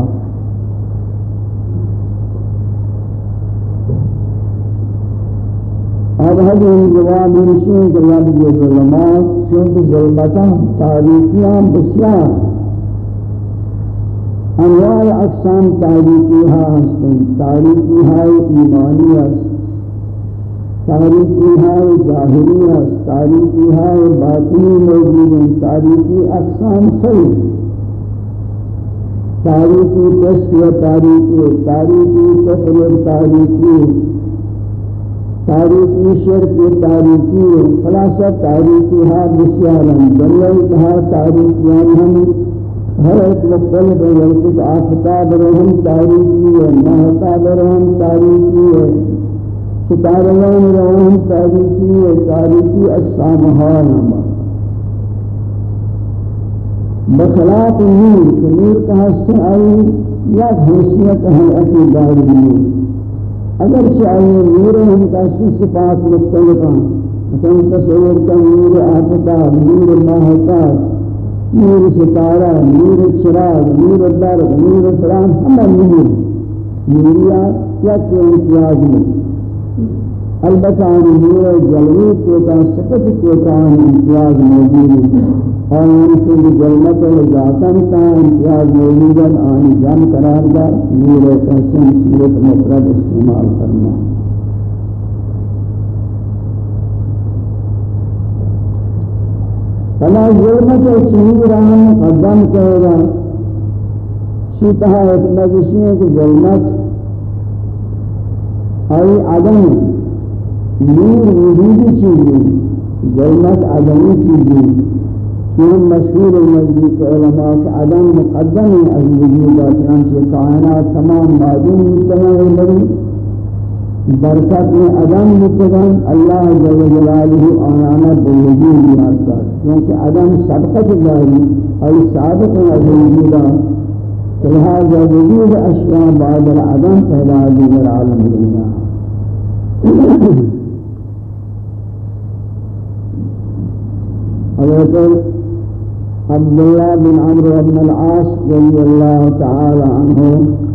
اب ہم جواب نشین کہ یا ظلمات چونکہ ظلمتاں، تاریخیاں، بسیار۔ انواع اقسام تاریخی ها هستند. تاریخی های ایمانی است. تاریخی های ظاهری است. تاریخی های باطنی موجود ہیں. تاریخی اقسام خیلی تاریخی تسکیہ تاریخی تاریخی کفر تاریخی تاریخی شرک تاریخی خلاصہ تاریخی ها بسیارن دلیل کہا تاریخیان ہم ہر ایک مختلف ہے یلکت آفتاب رحم تاریخی ہے مہتاب رحم تاریخی ہے ستاران رحم تاریخی ہے، تاریخی اجسامہا نما بخلاف نور، کہ نور کا حصہ آئی؟ یا حیثیت ہے، اپنی داری نور۔ اگر چاہیے نور ہم کا صفات مختلف ہیں۔ مثلا تصور کا نور آفتاب، نور مہتاب نور ستارہ، نور چراغ، نور درد نور فلان ہم نور نوریا کیا کہ امتیاز میں۔ البتہ نور جلوی کو کا صفت کو کا امتیاز موجود ہے۔ اور ان سے جلمت ذاتن کا امتیاز موجود ہے۔ آن جان قرار دار، نور ایسے صورت مفرد استعمال کرنا فلا ظلمت چنی رہا مقدم کرے گا شیطہ اتنا کسی ہے کہ عدم نور وجودی چیزی ظلمت عدمی چیزی. چون مشہور نزدیک علماء کہ عدم مقدم ہے از وجودات چنانچہ کائنات تمام معدوم تمام لگی برکت میں عدم متدن اللہ جل جلالہ آنانا بوجود یادتا کیونکہ عدم سبقت جاری اور سابق وجودا لہذا وجود اشیاء بعد العدم پہلا دیگر عالم دنیا حضرت عبد الله بن عمرو بن العاص رضي الله تعالى عنه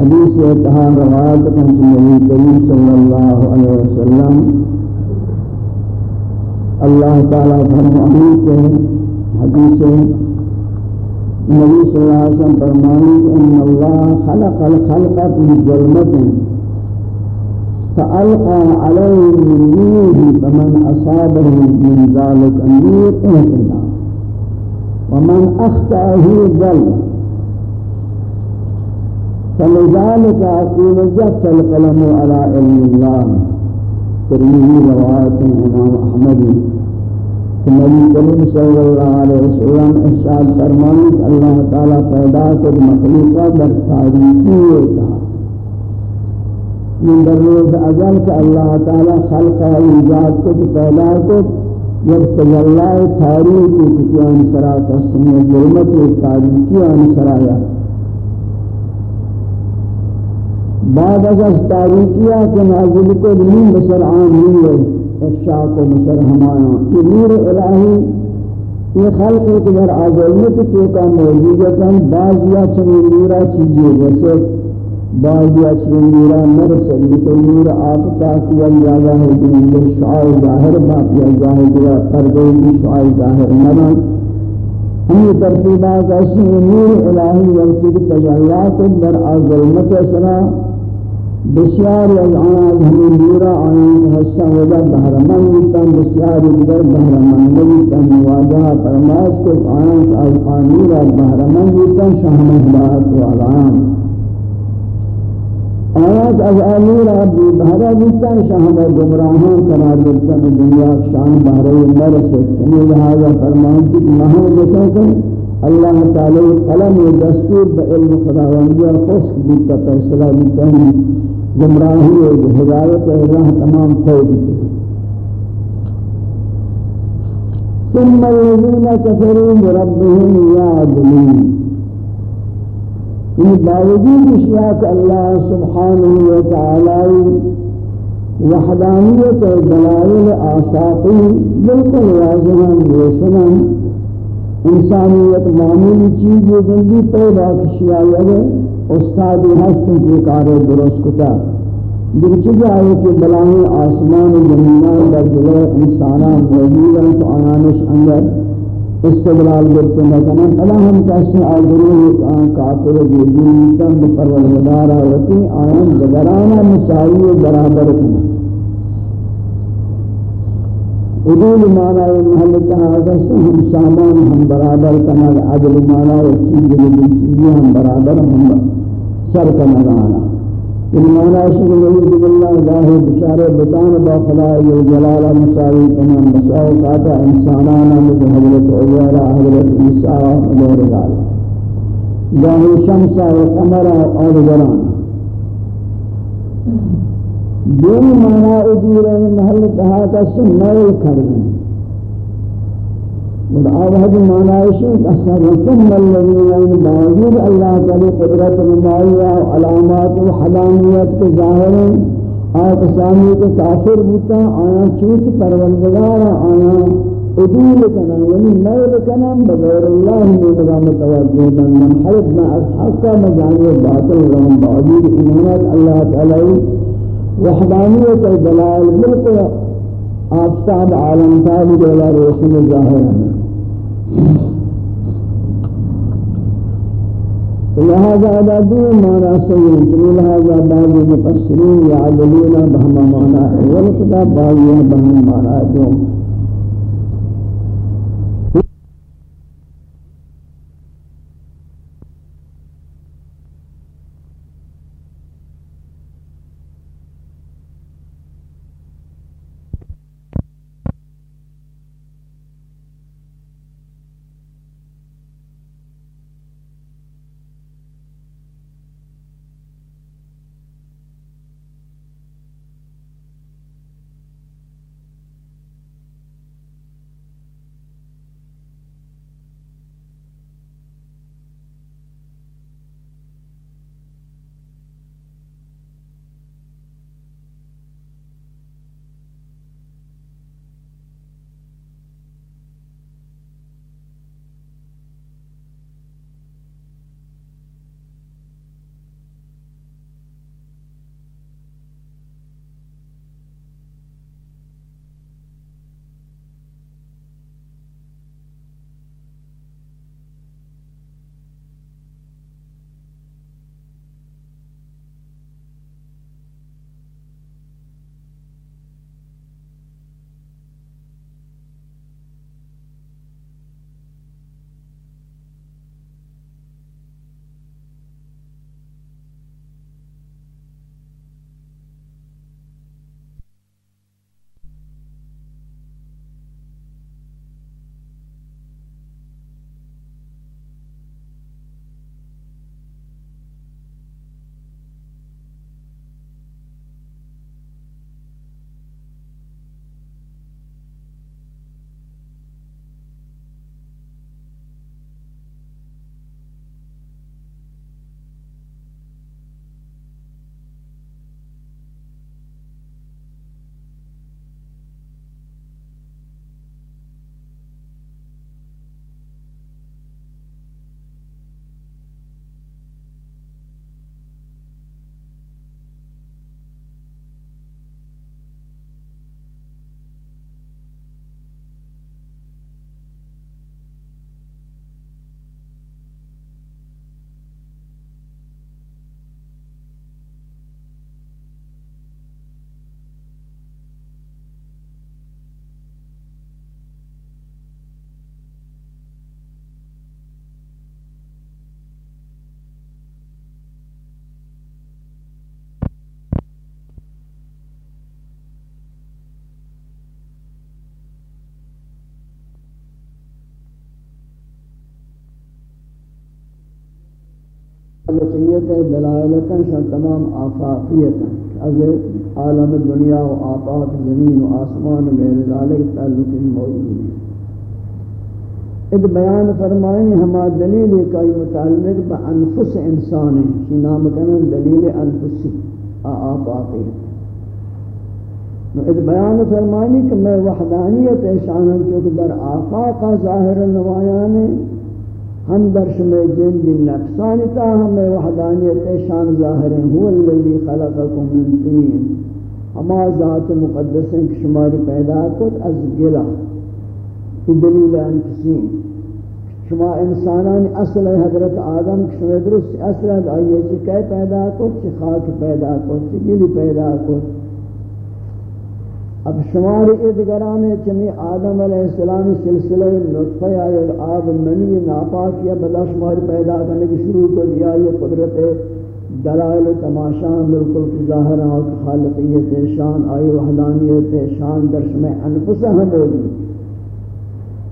حدیث اتحاد روایت کن نبی کریم صلی اللہ علیہ وسلم اللہ تعالیٰ فرمانی کے حدیث نبی صلی اللہ علیہ وسلم فرمانی ان اللہ خلق الخلق في ظلمة فألقى عليه من نوره فمن أصابه من ذلك النور اهتدى ومن أخطأه ضل فلذلك أقول جف القلم على علم الله. ترميه رواية الإمام أحمد. النبي كريم صلى الله عليه وسلم إرشاد فرمائے پیدا کر مخلوقات در تاریکی ہوتا من در روز ازل کہ اللہ تعالی خلق و ایجاد کو پیدا کو جب تجلی تاریکی کسی انسرا بعد از تاریکیہ کے نازل کو دین بسر عام ہے افشاء کو بسر ہمانا یہ نور الہی یہ خلق کے در آزولیت کے کا موجودتا بعضیا چنین نورا چیزیں جیسے بعضیا چنین نورا مرسل تو نور آپ تاکی اندازہ ہے دین شعاع ظاہر باقی ظاہر پردے کی شعاع ظاہر نمان ہم ترتیبات ایسی نور الہی وقت تجلیات در آزلمت سرا بسیار از آن همین دورا آیان حسن وجہ بہرمان بیتن بسیار دیگر بہرمان بیتن مواجهہ فرماز کو آیان از آنیر بہرمان بیتن شاہم احبات والآن آیات از آنیر بہرہ بیتن شاہم گمراہان قرار بیتن دنیا شان بہرہ مرسد چنی لہذا فرمان کی محمد بسن اللہ تعالی قلم و دستور بعلم خداوندی خوش بیتا فیصلہ بیتا گمراہی و ہدایت راہ تمام توبہ ثم الذين كفروا بربهم يعدلون۔ ان باوجود اشیاء اللہ سبحانہ و تعالی وحدانیت و دلائل آساقی بالکل واضحاً روشناً انسانیت معمولی چیز یہ زندگی پیدا کشیا ہے استاد ہستن کے کار درست کتا۔ درچ جائے کہ بلاہیں آسمان و زمینان در جلو انسانان موجود ہیں تو آنانش اندر استقلال کرتے مکنن اللہ ہم کہتے ہیں آدھروں آن کافر و دیدین تم پرولدارا وطی آیان بگرانا مساوی و برابر کنا۔ عدول مانا محل تحاضر سے ہم سامان ہم برابر کنا، عدل مانا و چیز چیزی ہم برابر ہم برابر سرت مرانا بمانا شکل نبی بالله ظاهر بشاره بتان با خدای جلال مساوی تمام مساو ساتا انسانانا مثل حضرت عزیارا حضرت عیسیٰ وغیر الله جاه شمسا و قمرا اور برانا دین مانا ادیره محل تحاتا سنوی کردن. مدعوه معنائشی اثر ثم الذين باوجود اللہ تعالی قدرت نمائیہ علامات و حدانیت کے ظاہر آیت سامی کے کافر بوتا آیا چوت پروردگار آیا عدول کنا یعنی میل کنا بغیر اللہ مدغا متوجہ من من حرف ما اصحاق مجانی باطل رحم باوجود ایمانات اللہ تعالی وحدانیت دلائل ملک آفتاب عالم تابی دولا روشن ظاہر ہے لهذا عددون مانا سيد لهذا بعض المفسرين يعدلون بهم مانا والكتاب بعضها بهم مانا دوم بچیت دلائلتاً شان تمام آفاقیتاً از عالم دنیا و آفاق زمین و آسمان و غیر ذالک تعلق موجود ہے۔ اد بیان فرمائیں ہما دلیل کا متعلق با انفس انسان ہے کی نام کنن دلیل انفسی آفاقی اد بیان فرمائیں کہ میں وحدانیت شانم چونکہ در آفاق ظاہر نمایان ہم در شمع جن دن نفسانی تا ہمیں وحدانیت شان ظاہر ہیں، هو الذي خلقكم من طين ہما ذات مقدس ہیں کہ شماری پیدا کت از گلہ۔ دلیل انفسین۔ شما انسانان اصل حضرت آدم شما درست اصل آئیے چی کئی پیدا کو چی خاک پیدا کو چی گلی پیدا کو اب شمار ادگران چمی آدم علیہ السلام سلسلہ نطفہ یا ایک آب منی ناپاک یا بدا شمار پیدا کرنے کی شروع کو دیا، یہ قدرت دلائل و تماشان بالکل کی ظاہر آت خالقیت شان آئی وحدانیت شان در شمع انفسہ ہم موجود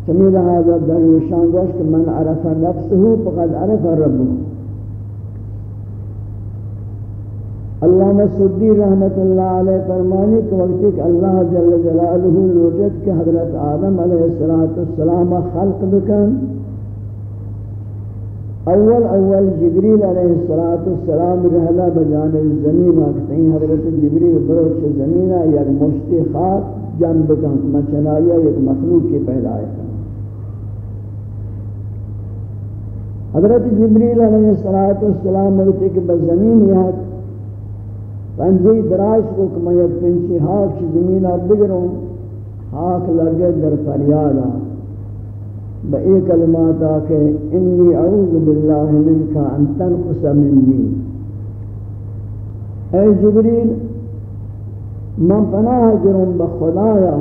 سمید هذا در نشان گوش کہ من عرف نفسه فقد عرف ربه۔ علامہ سدی رحمت اللہ علیہ فرمانی کہ وقت کہ اللہ جل جلالہ لوجد کہ حضرت آدم علیہ السلام خلق بکن۔ اول اول جبریل علیہ السلام رہلا بجانب زمین آکتیں حضرت جبریل بروچ زمین یک مشتی خاک جنب کن مچنایا یک مخلوق کی پیدا ہے حضرت جبریل علیہ السلام ملتے کہ بزمین یہ پنجی دراز کو کہ میں یک پنچی ہاک چی زمین آب بگروں ہاک لگے در فریادا با ای کلمات آکے انی اعوذ باللہ منکا ان تنقص منی. اے جبریل، من پناہ گروں بخدایا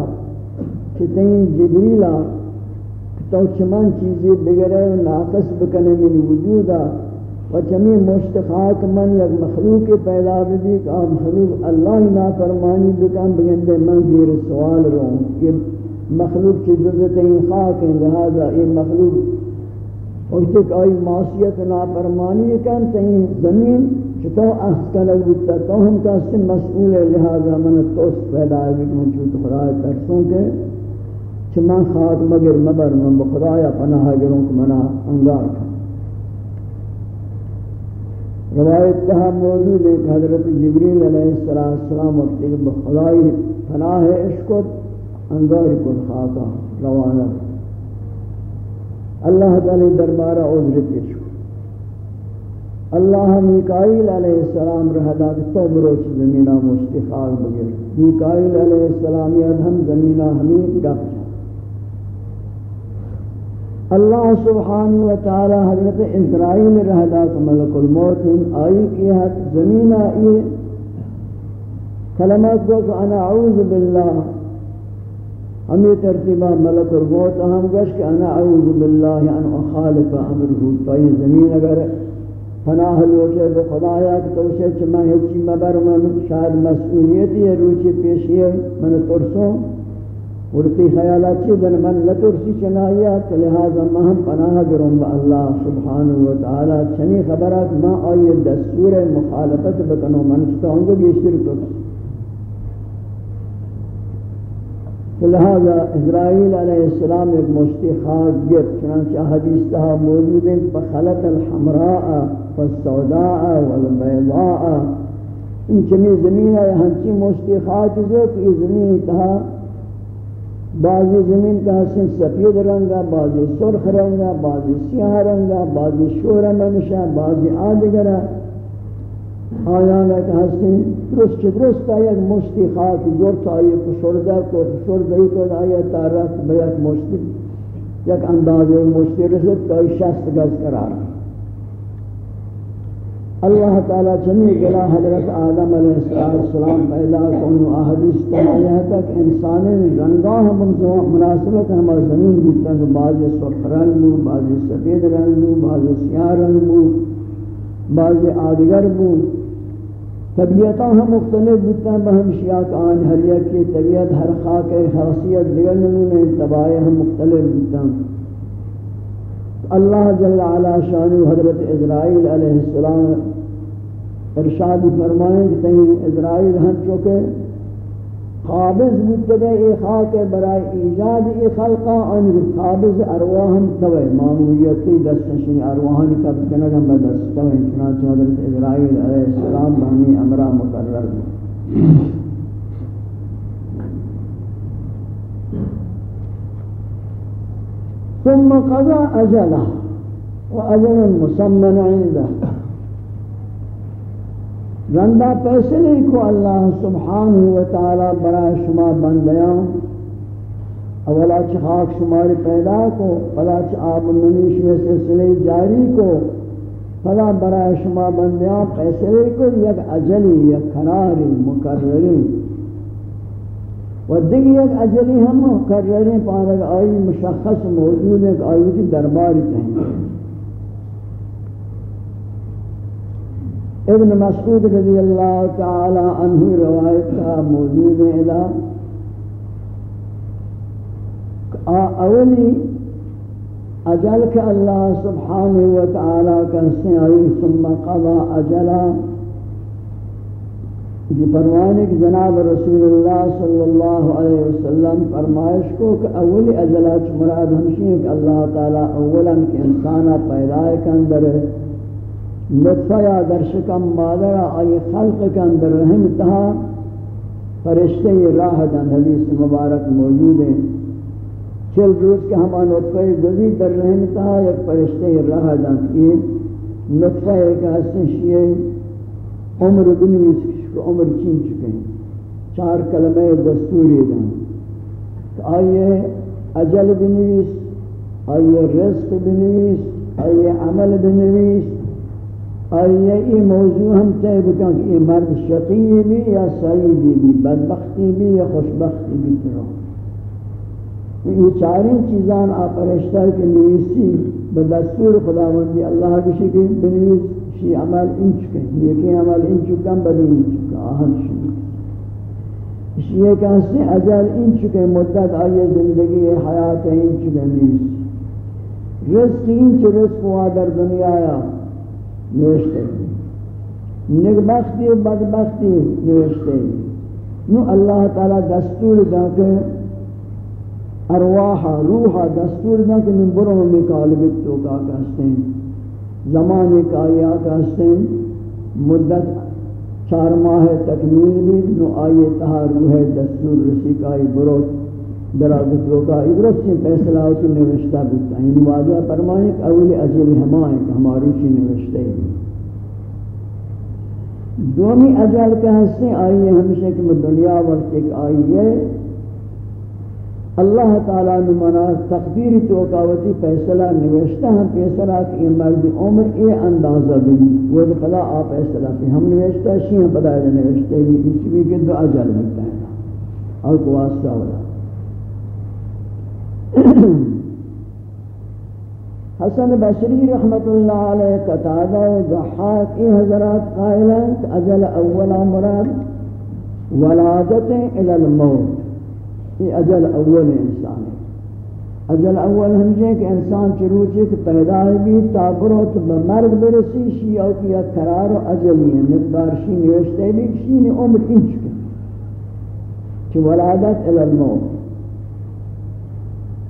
کہ تین جبریلہ تو چمن چیزی بگرے ناقص بکنے، من وجودا و چمی مشتخات من یک مخلوق پیدا بھی کہ آپ مخلوق اللہ نافرمانی بکن بگندے من زیر سوال رہوں یہ مخلوق چی جزت این خاک ہیں؟ لہذا یہ مخلوق وقتی کہ آئی معصیت نافرمانی کن تین زمین چطور احسکنک بودتا تو ہم کسی مسئول ہے لہذا من توس پیدا ہے بکن چوت خدای ترسوں کے کہ من خواہد مگر مبر، من بخدایا پناہ گروں کہ منا انگار تھا روایت کہا موجود ہے کہ حضرت جبریل علیہ السلام وقت کہ بخدای پناہ عشقت، انگار کن خاکا روانہ۔ اللہ تعالی دربارہ عذر پیش اللہ میکائیل علیہ السلام رہدا کہ تو بروچ زمینہ مشتخال بگر میکائیل علیہ السلام یہ ہم زمینہ ہمیں گفت۔ اللہ سبحانہ و تعالی حضرت اسرائیل رہدا کہ ملک الموت آئی کی حد زمین آئی کلمات کو کہ انا اعوذ باللہ۔ ہمیں ترتیبہ ملک الموت ہم گوش کہ انا اعوذ باللہ ان اخالف امرہ تو یہ زمین اگر پناہ لوٹے بخدایا کہ تو اسے چمہ ہچی مبر من شاید مسئولیتی ہے، روچی پیشی ہے، من ترسوں۔ ورتی خیالات چی در من لترسی چنائیات لہذا ما ہم پناہ گرم با اللہ سبحانہ وتعالی چنی خبرات ما آئی دستور مخالفت بکنو من چتا ہوں گے بیشتر ترسی لہذا اسرائیل علیہ السلام ایک مشتی خاک گرد چنانچہ حدیث تہا موجود ہیں فخلط الحمراء فالسوداء والبیضاء۔ ان چمی زمین ہے، ہنچی مشتی خاک گرد یہ زمین تہا بعضی زمین کا حسن سفید رنگا بعضی سرخ رنگا بعضی سیاہ رنگا بعضی شور منشا بعضی آدگرہ آیانا کا حسن درست درست آیت مشتی خاک زورت آئی پشوردہ کو پشوردہی کو آیت تارت بیت مشتی۔ یک انداز مشتی رسد کہ شست گز قرار۔ ہے اللہ تعالیٰ چنی گلا حضرت آدم علیہ السلام پیدا کن و احادیث تمایہ تک انسان رنگاہ مناسبت ہم زمین بودتا کہ بعض سرخ رنگ بو سفید رنگ بو بعض سیاہ رنگ بو بعض آدگر بو طبیعتاں ہم مختلف بودتا بہم شیعات آن ہر کی طبیعت، ہر خاک خاصیت، دیگر نمونے تباہ ہم مختلف بودتا اللہ جل علا شان حضرت اسرائیل علیہ السلام ارشاد فرمائیں کہ تہیں اسرائیل ہاں ہن چکے قابض متبع ای خاک برای ایجاد ای خلقا ان قابض ارواحم توے معمولیتی دستشنی ارواحانی قبض کنگم بدست توے چنانچہ حضرت اسرائیل علیہ السلام بہمی امرہ مقرر دی ثم قضى أجله، وأجل مسمن عنده. رندہ فیصلے کو اللہ سبحانہ وتعالی برای شما بندیاں، اولا چخاک شماری پیدا کو پدا چ آب نمیش میں سلسلے جاری کو پدا برای شما بندیاں فیصلے کو، یک اجلی، یک قراری مقرری و دیگه یک اجلی ہم مقرریں پارک آئی مشخص موجود ہے کہ آئی کی درباری تہیں ابن مسعود رضی اللہ تعالی عنہ روایت کا موجود ہے ادا. اولی اجل کہ اللہ سبحانہ وتعالی کا سنعی ثم قضا اجلا. یہ فرمانے کہ جناب رسول اللہ صلی اللہ علیہ وسلم فرمائش کو کہ اولی اجلات مراد ہمشی کہ اللہ تعالی اولا کہ انسانا پیدا کے اندر نطفہ یا درشکم مادر آئی خلق کے اندر رحم تہا۔ فرشتے یہ راہ دن حدیث مبارک موجود ہیں۔ چل روز کے ہم نطفہ گزی در رحم تہا یک فرشتے یہ راہ دن۔ یہ نطفہ ایک حسن شیئے عمر بنویس کہ عمر چین چکے چار کلمہ دستوری دیں کہ آئیے اجل بنویس آئیے رزق بنویس آئیے عمل بنویس آئیے ای موضوع ہم طے بکن کہ یہ مرد شقی بھی یا سعیدی بھی بدبختی بھی یا خوشبختی بھی ترو یہ چاریں چیزان آپ رشتہ کے نویسی بدستور خداوندی اللہ کشی کے بنویس شی عمل این چکے لیکن عمل این چکم بلی این چکا آہن شدی اس لیے کہ ہستے اجل این چکے مدت آئیے زندگی حیات این چکے نیس رزق این چکے رزق ہوا در دنیا آیا نوشتے نگبختی و بدبختی نوشتے نو اللہ تعالی دستور دا کہ ارواح، روح دستور دا کہ نبرو مکالبت تو کا کہتے ہیں. زمانے کا یا کہتے مدت چار ماہ تکمیل بھی نو آئیے تہا روح دستور رسی کا بروت درازت روکا ادرس سے فیصلہ ہو ہوتی نوشتہ بیتا یعنی واضح فرمائیں کہ اولی اجل ہمائیں کہ ہماری چی نوشتے ہیں۔ دومی اجل کے حصے آئیے ہمیشہ کہ دنیا وقت ایک آئیے اللہ تعالیٰ نے منا تقدیر تو کاوتی فیصلہ نوشتا ہم فیصلہ کہ مرد عمر اے اندازہ بھی وہ فلا آپ فیصلہ پہ ہم نوشتا شی ہم پتہ ہے نوشتے بھی کچھ بھی کہ دو اجل ملتا ہے۔ اور کو واسطہ والا <coughs> حسن بشری رحمت اللہ علیہ قطادہ و ضحاک ای حضرات قائلان کہ اجل اولا مراد ولادت الى الموت۔ یہ اجل اول انسان ہے۔ اجل اول ہمشہ کہ انسان چروچے کہ پیدا بھی تابرت بمرگ برسی شیعہ کیا قرار و اجلی ہے۔ مقدار شی نوشتے بھی، شی نے عمر انچ کے کہ ولادت الالموت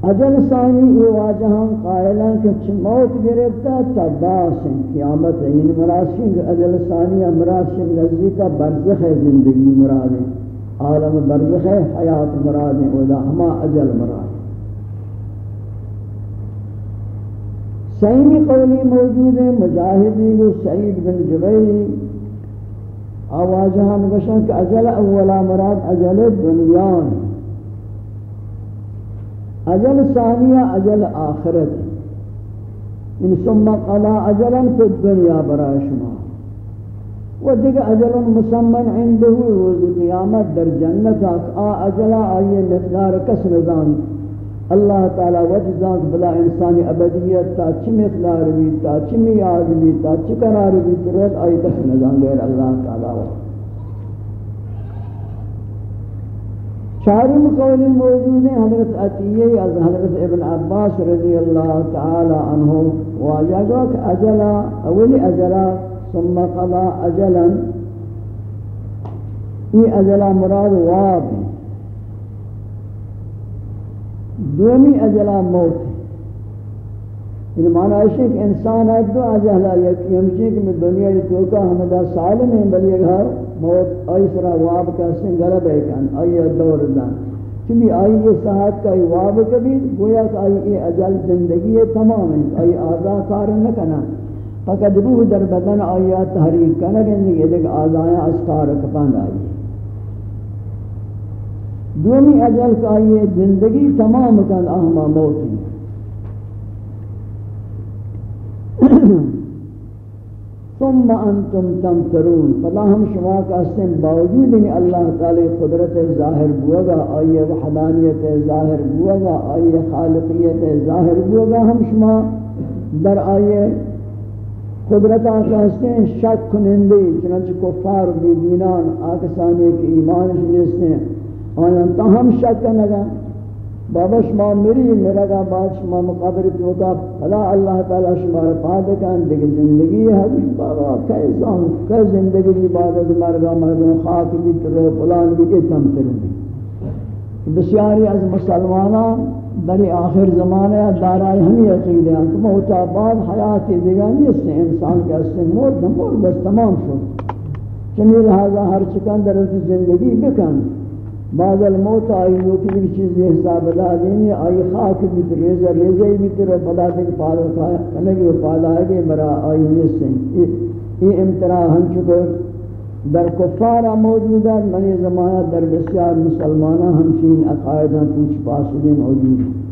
اجل ثانی یہ واجہاں قائلان کہ چھ موت گرفتا تباس ہیں۔ قیامت ہے۔ یعنی مراسین اجل ثانی امراسین نزدیکہ برزخ ہے زندگی مراد ہے۔ عالم برزخ ہے حیات مراد ودا ہما أجل مراد. سیمی قولی موجود ہے مجاہدی و سعید بن جبیلی آواجہاں نبشن کہ أجل اولا مراد أجل دنیا أجل ثانیہ أجل آخرت. ان ثم قضا اجلا فی الدنیا برای شما. و دیگه أجل مسمن عنده روز قیامت در جنت آ اجلا آئیے مقدار کس نظام اللہ تعالی وجہ ذات بلا انسانی ابدیت تا چی مقدار بھی تا چی میاد بھی تا چی قرار بھی روز آئی کس نظام غیر اللہ تعالی چارم قول موجود ہیں حضرت عطیہ از حضرت ابن عباس رضی اللہ تعالی عنہ واجہ کہ اجلا؟ اول اجلا ثم قضا اجلا. یہ اجلا مراد واب دومی اجلا موت یہ معنی ہے کہ انسان ہے دو اجلا یکی ہمشی کہ میں دنیا یہ توکا ہمدہ سالم ہیں بلی گھر موت آئی سرا واب کا سن غلب ہے کن آئی دور دان چمی آئی یہ صحت کا واب کبھی گویا کہ آئی یہ أجل زندگی ہے تمام ہے آئی آزا کار نہ کنا فقط روح در بدن آئی تحریک کنا گندگی دیکھ آزایا اسکار کپاند آئی دومی اجل کا آئی زندگی تمام کن اہما موت. ہے ثم انتم تمترون. فلا ہم شما کا اسم باوجود ان اللہ تعالی قدرت ظاہر بوگا آئیے وحدانیت ظاہر بوگا آئیے خالقیت ظاہر بوگا ہم شما در آئیے قدرت آقا ہستیں شک کنندی چنانچہ کفار بی دینان آکسانے کی ایمانش نیستیں آیا تا ہم شک کنگا بابا شما مری میرا کا بعد شما مقابر تو فلا اللہ تعالی شما را پاد کان دیکھ زندگی ہے بابا. کیسان کہ زندگی کی بعد مرگا مردوں خاک بھی تر فلان بھی کہ تم تر بسیاری از مسلمانان بری آخر زمانے دارائے ہمی عقیدے ہیں۔ کہ موتا بعد حیات دیگا نہیں سے انسان کے اس سے مرد مرد بس تمام شد۔ چنی لہذا ہر چکن در چکندر زندگی بکن۔ بعد الموت آئی موتی بھی چیز حساب اللہ دینی آئی خاک بھی ریزہ ریزہ بھی تو پدا دے کہ پادا کنگی و پادا ہے کہ مرا آئی نیسیں یہ امتراح ہم چکے۔ در کفارہ موجود ہے منی زمانہ در بسیار مسلمانہ ہمشین عقائدہ کچھ پاسدین موجود. ہیں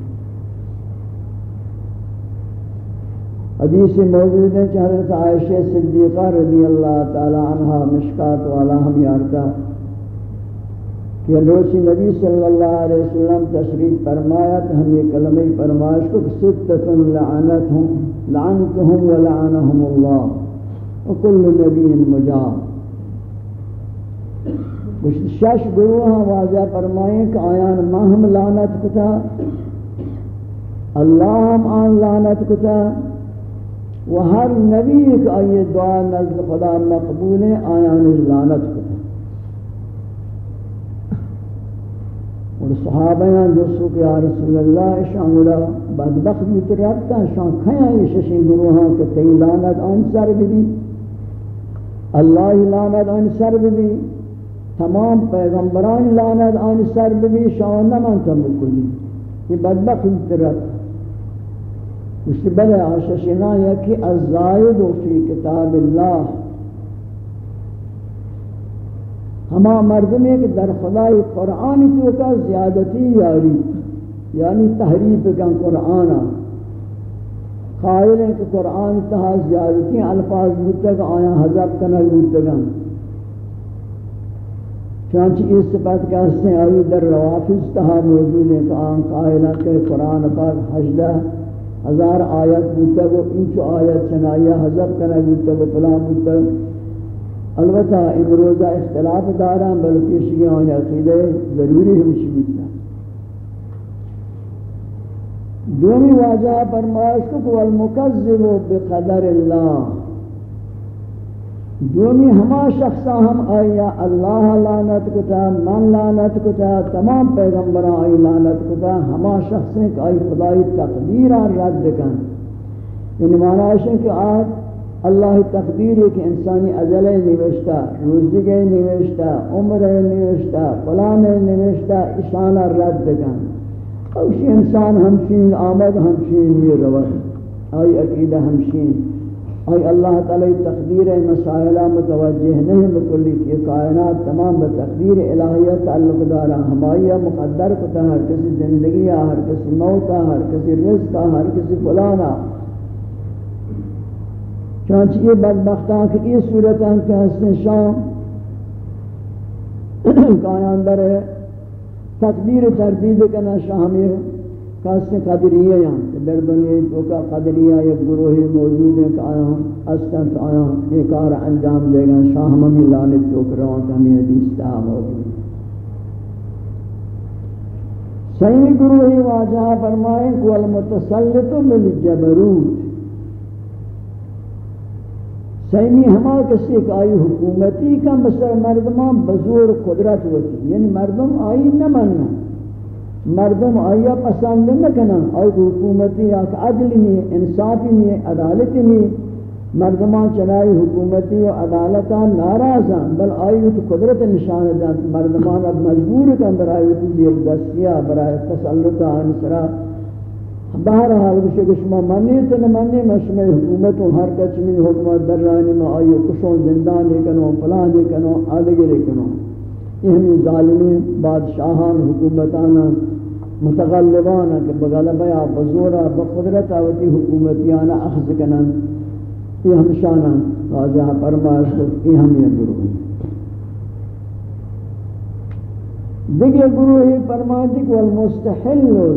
حدیث موجود ہے کہ حضرت عائشہ صدیقہ رضی اللہ تعالی عنہ مشکات والا ہم یارتا کہ روشی نبی صلی اللہ علیہ وسلم تشریف فرمایا تو ہم یہ کلمہ فرمائش کو ستت لعنتهم لعنتهم ولعنهم اللہ وكل نبی مجاب. شش گروہ واضح فرمائیں کہ آیان ما ہم لعنت کتا اللہ ہم آن لعنت کتا، و ہر نبی ایک آئی دعا نزد خدا مقبول ہے، آیان لعنت کتا۔ اور صحابہ جو سو کہ یا رسول اللہ، شان ولا بدبخت بھی رکھتا شان کھیا یہ ششین گروہاں کہ تی لعنت ان سر بھی اللہ لعنت ان سر بھی تمام پیغمبران لعنت ان سر بھی شان نہ مانتا بکلی یہ بدبخت بھی اس سے بلے آششنا یہ کہ الزائد فی کتاب اللہ. ہما مردمی کہ در خدای قرآن تو کا زیادتی یاری. یعنی تحریف کا قرآن. قائل ہیں کہ قرآن تہا زیادتی الفاظ بودتگ آیا حضب کنگ بودتگا چانچہ اس صفت کا حصے آئی در روافظ تہا موجود ہیں کہ آن قائلہ کہ قرآن پاک حجدہ ہزار آیت بودتگ و انچو آیت چنائیہ حضب کنگ بودتگ و فلان بودتگ البتہ امروزہ اختلاف دارا، بلکہ شیعان عقیدہ ضروری ہمشی بیتا دومی واجہ فرمائش کو والمکذب بقدر اللہ۔ دومی ہما شخصا ہم آیا اللہ لعنت کتا، من لعنت کتا، تمام پیغمبران آئی لعنت کتا، ہما شخصیں کہ آئی خدای تقدیر رد کن۔ یعنی معنی ہے کہ آج اللہ تقدیر ہے کہ انسانی اجل نوشتا روزگے نوشتا عمر نوشتا فلان نوشتا اشانہ رد گن اوشی انسان ہمشین، آمد ہمشین یہ روت آئی عقیدہ ہمشین۔ آئی اللہ تعالی تقدیر مسائلہ متوجہ نہیں بکلی کہ کائنات تمام بتقدیر الہیہ تعلق دارا ہمائیہ مقدر کتا، ہر کسی زندگی، ہر کسی موتا ہر کسی رزق، ہر کسی فلانا۔ چانچہ یہ بدبختان کہ یہ صورتان کہ حسن شام <clears throat> کائن در تقدیر تردید کنا شامی کاسن قدریہ یہاں در دنیا جو کا قدریہ ایک گروہی موجود ہے کہ آیا ہم استن آیا ہوں، یہ کار انجام دے گا، شاہ ہمیں لانت چوک روان کہ ہمیں حدیث تہا موجود سیمی گروہی واجہ فرمائیں کہ المتسلط بالجبروت سیمی ہما کسی کہ آئی حکومتی کا مصر مردمان بزور قدرت ہوتی یعنی مردم آئی نہ ماننا مردم آیا پسند نہ کنا آئی حکومتی یا عدل نہیں انصافی نہیں عدالت نہیں مردمان چنائی حکومتی و عدالتان ناراضاں بل آئی تو قدرت نشان دن مردمان اب مجبور کن برای تو زیر دستیا برای تسلطہ انسرا بہرحال بشے کہ شما منی تو نہ منی میں شما حکومت و ہر کچھ من حکومت در رانی میں آئی کشون زندان لے کنو پلان لے کنو آدھگے لے کنو یہ ہمیں ظالمین بادشاہان حکومتانا متغلبانا کہ بغلبیا بزورا بقدرت آوتی حکومتیانا اخذ کنن۔ یہ ہم شانہ واضح فرمائش یہ ہم یہ گروہ ہیں۔ دیکھئے گروہ ہی فرمائش کو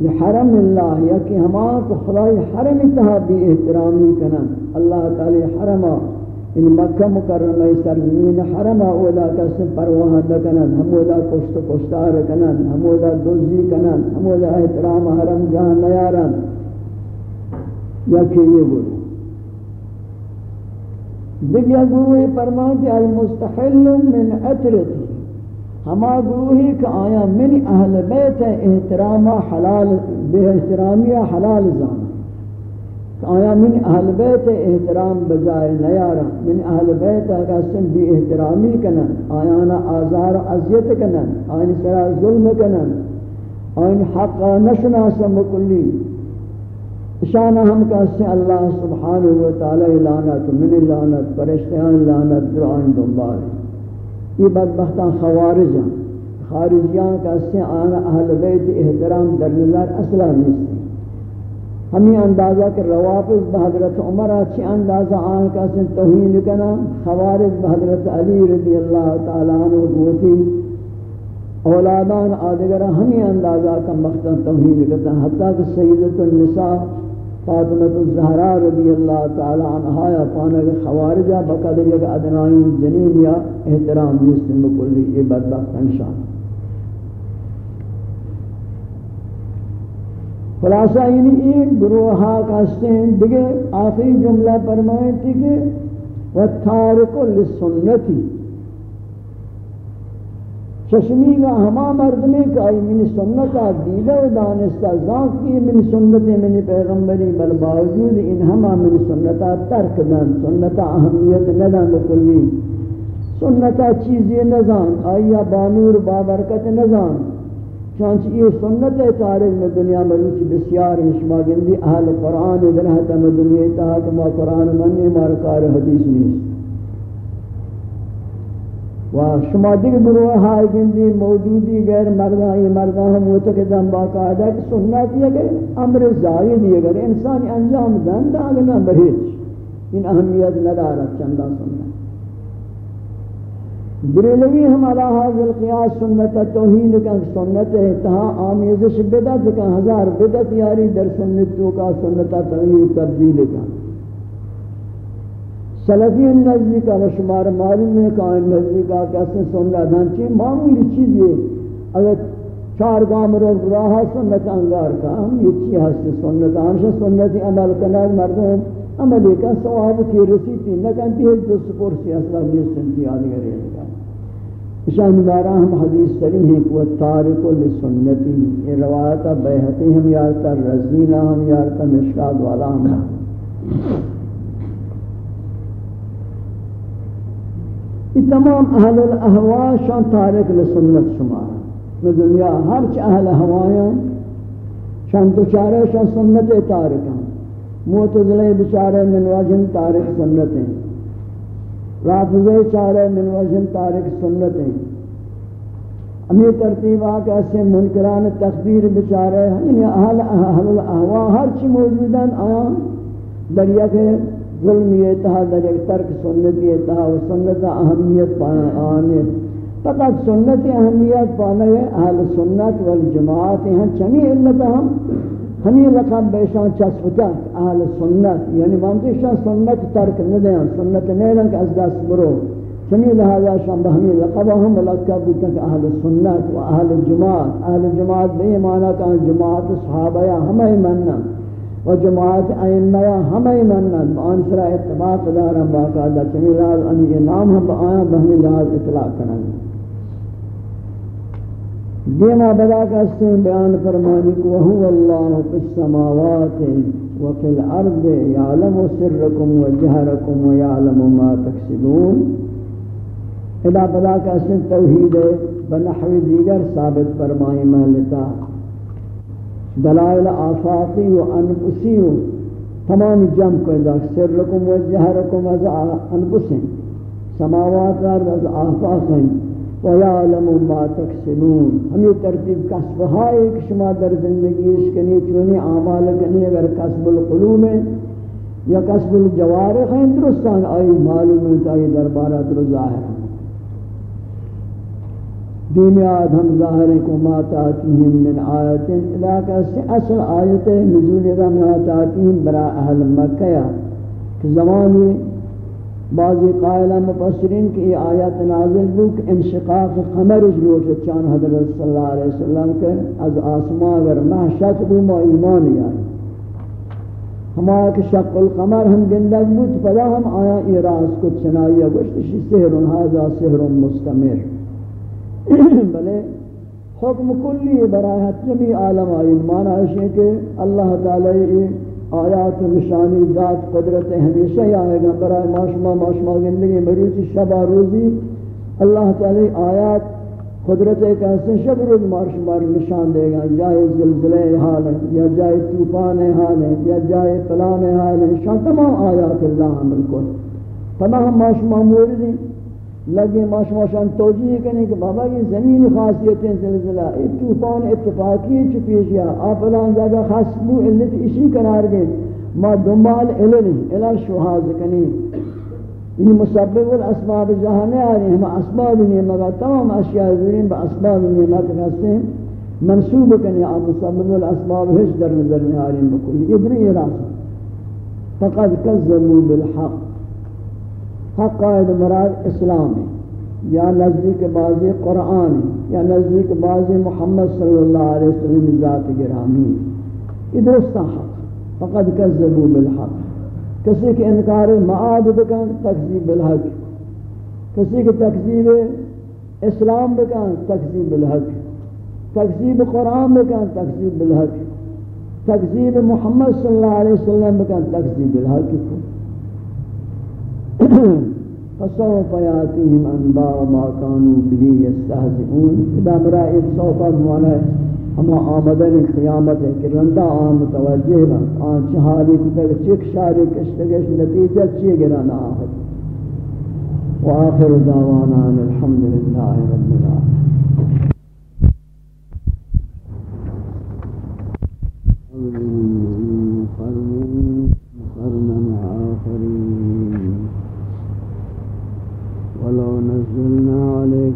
لحرم اللہ، یا کہ ہمان کو خدای حرم اتحابی احترامی کنن۔ اللہ تعالی حرمہ إن مکہ مکرمہ سرزمین حرمہ اولا کسن پرواہ لکنن ہم اولا کشت کشتار کنن ہم اولا دوزی کنن ہم اولا احترام حرم جہاں نیارن یا کہ یہ گروہ دیگر گروہی فرمانتی المستحل من اطرتی ہما گروہی کہ آیا من اہل بیت احترام حلال بے احترامی حلال زانا کہ آیا من اہل بیت احترام بجائے نیارا من اہل بیت اگر سن بھی احترامی کنن آیانا آزار و عذیت کنن آئین سرا ظلم کنن آئین حق نشناسا مکلی. شانہ ہم کہتے ہیں اللہ سبحانہ و تعالی لعنت، من لعنت، فرشتیان لعنت درائن دنبال. یہ بدبختان خوارج ہیں خارجیان کہتے ہیں آنا اہل بیت احترام در نظر اصلا نہیں ہمیں اندازہ کہ روافظ بحضرت عمر اچھی اندازہ آن کہتے ہیں توہین کنا؟ خوارج بحضرت علی رضی اللہ تعالیٰ عنہ گوتی اولادان آدھگر ہمیں اندازہ کم وقتا توہین کرتا۔ حتیٰ کہ سیدت النساء، فاطمت الزہرا رضی اللہ تعالی عنہ یا پانا کہ خوارجہ، بقدر یک ادنائین جنین یا احترام مسلم بکلی یہ بدبخت انشان خلاصہ یعنی ایک گروہا کہتے ہیں دیکھے آخری جملہ فرمائیں تھی کہ وَتَّارِقُ لِسُنَّتِ چشمی کا ہما مرد میں کہ آئی منی سنتا دیدہ و دانستا ذاک کی منی سنت منی پیغمبری بل باوجود ان ہما منی سنتا ترک دن سنتا اہمیت ندن بکلی۔ سنتا چیزی نظام آئیا بانور بابرکت نظام چانچہ یہ سنت ہے تاریخ میں دنیا میں روچ بسیار شما گندی اہل قرآن ادھر درہتا میں دنیا تاہت ما قرآن منی مارکار حدیث نہیں و شما دیگر گروہ ہائی گندی موجودی غیر مردہ یہ مردہ ہم ہوتا کہ دم باقاعدہ کہ سنت یہ کہ امر زائد یہ کہ انسانی انجام دن دا اگر نہ بہیچ ان اہمیت ندارت چندہ سنت. بریلوی ہم علا حاضر قیاس سنت توحید کا سنت اتحا آمیزش بدت کا، ہزار بدت یاری در سنتوں کا سنت تغییر تبدیل کا۔ سلفی نزدی کا شمار معلوم ہے کہ ان نزدی کا کیسے سن رہا معمولی چیز یہ، اگر چار گام رو راہ سنت انگار کا، ہم یہ چیز ہستے سنت آنشا سنت عمل کنار مردم عملی کا ثواب کی رسیتی نکنتی ہے، جو سپور سی اصلا بیستنتی آدھگر ہے۔ اشان مارا ہم حدیث سری ہیں کہ وہ تارک لسنتی یہ روایت بیحتی ہم یارتا رزینہ ہم یارتا مشکاد والا ہم یہ تمام اہل الاہواء شان تارک لسنت شمار میں دنیا ہر چ اہل ہوایاں شان تو چارے شان سنت تارک ہیں۔ معتزلہ بیچارے من وجن تارک سنت ہیں۔ رافضہ چارے من وجن تارک سنت ہیں۔ امی ترتیب آکے ایسے منکران تقدیر بچارے یعنی اہل اہل الاہواء ہر چی موجودن آیا۔ دریا کے ظلم یہ تہا در ایک ترک سنت یہ تہا و سنت اہمیت پانا آنے۔ فقط سنت اہمیت پانا ہے اہل سنت والجماعت ہیں، چمی علت ہم۔ ہمیں لقب بیشان چسپتا اہل سنت یعنی مانتے سنت ترک ندیاں سنت نیلن کہ از دست برو چمی لہذا شان بہمی لقبہ ہم ملکہ بودتا کہ اہل سنت و اہل جماعت اہل جماعت بے ایمانا کہ جماعت صحابہ یا ہمیں مننا و جماعت ائمہ یا ہمیں مننا بآن سرا اتباق دارا باقاعدہ چمی لہذا انی یہ نام ہم آیا بہمی لہذا اطلاع کرنا دیما بدا کا سے بیان فرمانی کو وہو اللہ فی السماوات وفي الأرض يعلم سركم وجهركم ويعلم ما تكسبون ادا بدا کا اسم توحید بنحو دیگر ثابت فرمائی محلتا دلائل آفاقی و انفسی و تمام جمع کو ادا سرکم و جہرکم از انفسیں۔ سماوات ارد از آفاقیں۔ ویعلم ما تکسبون ہم یہ ترتیب کسب ہے کہ شما در زندگی اس کنی چونی اعمال کنی اگر کسب القلوب ہے یا کسب الجوارح ہیں، درستان آئی معلوم ہے تا یہ دربارہ در ظاہر ہے دیمیاد ہم ظاہر کو ما تاتیہم من آیت، علاقہ سے اصل آیت نزول دا ما تاتیہم برا اہل مکہ کہ زمانی بعضی قائلہ مفسرین کی یہ آیت نازل بھی کہ انشقاق قمر جلوٹ چان حضرت صلی اللہ علیہ وسلم کے از آسمان اگر محشت بھی ما ایمان یعنی ہمارا کہ شق القمر ہم گندگ بود فدا ہم آیا ایراز کو چنائیہ گوشتشی سحر هذا سحر مستمر۔ <clears throat> بلے حکم کلی برای جمی عالم آئین مانا ہے کہ اللہ تعالی آیات نشانی ذات قدرت ہمیشہ ہی آئے گا۔ برای ماشما ماشما زندگی مروچی شبہ روزی۔ اللہ تعالی آیات قدرت ایک ایسے شب روز مارشمار نشان دے گا۔ جائے زلزلے حال ہے یا جائے طوفان حال ہے یا جائے پلان حال ہے شان تمام آیات اللہ بالکل تمام ماشما موردی۔ لگے ماشما شان توجیہ کرنے کہ بابا یہ زمین خاصیتیں زلزلہ، یہ طوفان اتفاقی چپیش یا آپ الان جگہ خاصبو علت اسی قرار گئے ما دنبال علل علل شہاز کنی۔ یعنی مسبب الاسباب جہانے آ رہے ہیں، ہم اسباب نہیں تمام اشیاء ذرین با اسباب نعمت رستے ہیں۔ منصوب کنی آپ مسبب الاسباب ہش در نظر نہیں آ رہے ہیں، بکل۔ ادھر یہ راستہ فقد کذبوا بالحق۔ حق قائد مراد اسلام ہے، یا نزدیک بازی قرآن یا نزدیک بازی محمد صلی اللہ علیہ وسلم ذات گرامی یہ حق۔ فقد کذبوا بالحق۔ کسی کے انکار معاد بکن، تکذیب بالحق۔ کسی کے تکذیب اسلام بکن، تکذیب بالحق۔ تکذیب قرآن بکن، تکذیب بالحق۔ تکذیب محمد صلی اللہ علیہ وسلم بکن، تکذیب بالحق۔ <clears throat> فسوف يأتيهم أنباء ما كانوا به يستهزئون. إذا برائے سوف معنی ہم آمدن قیامت ہے کہ رندہ آن متوجہ بن. آن چہاری کتک چک شاری کشتگش نتیجہ چی گرانا آخر وآخر دعوانا الحمدللہ رب العالمين ولو نزلنا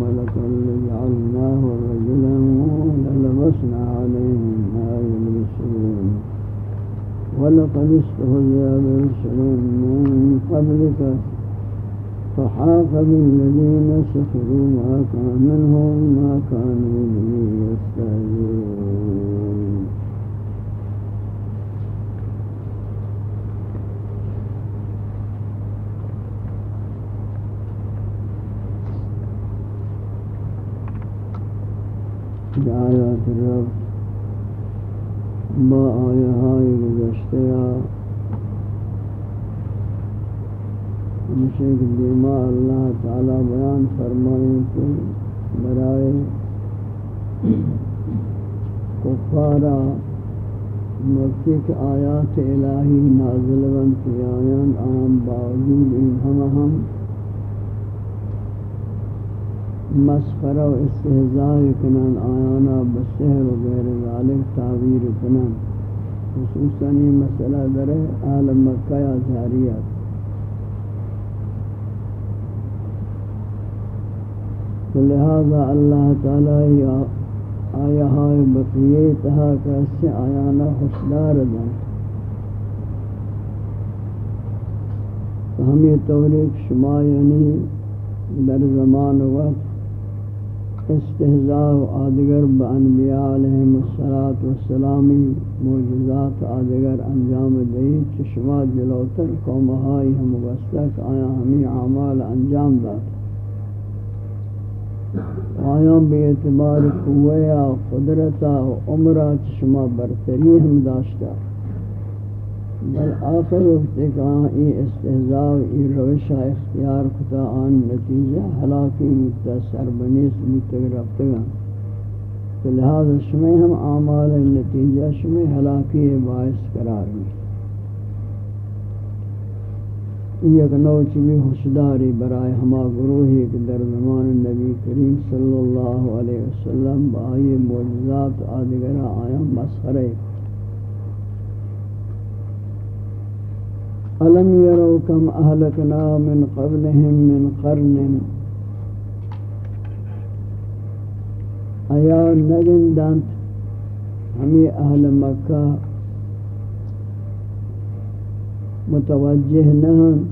ملكا لجعلناه رجلا وللبسنا عليهم ما يلبسون. ولقد استهزئ برسل من قبلك فحاق بالذين سخروا ما كان منهم ما كانوا به يستهزئون. آیات رب با آیه های گذشته یا کہ دیما اللہ تعالی بیان فرمائیں کہ برائے کفارا مکی کے آیات الہی نازل بنتی آیان آم باوجود این ہم ہم مسخرہ و استحضاء کنن آیانا بسحر و غیر ذالک تعبیر کنن خصوصاً یہ مسئلہ در اہل مکہ یا جاریت لہذا اللہ تعالی آیا ہائے بقیے تہا کیسے آیانا خوشدار دن ہم یہ توریک شما یعنی در زمان وقت استحضاء و آدگر بانبیاء علیہم السلامی موجزات آدگر انجام دئی چشما جلوتر قومہائی ہم وستک آیا ہمیں عمال انجام دات آیا بے اعتبار قویا قدرتا و عمرہ چشما برتری ہم داشتا بل آخر وقت کہاں ای استحضاء ای روشہ اختیار کتا، آن نتیجہ حلاکی متصر بنیس متگرفتگا تو لہذا شمی ہم اعمال نتیجہ شمی حلاکی باعث قرار میں یک نوچ بھی حسداری برائے ہما گروہی کہ در زمان نبی کریم صلی اللہ علیہ وسلم بآئی معجزات آدگرہ آیا مسخرے۔ کو ألم يروا كم أهلكنا من قبلهم من قرن؟ آیا نگن دانت ہمیں اہل مکہ متوجہ نہن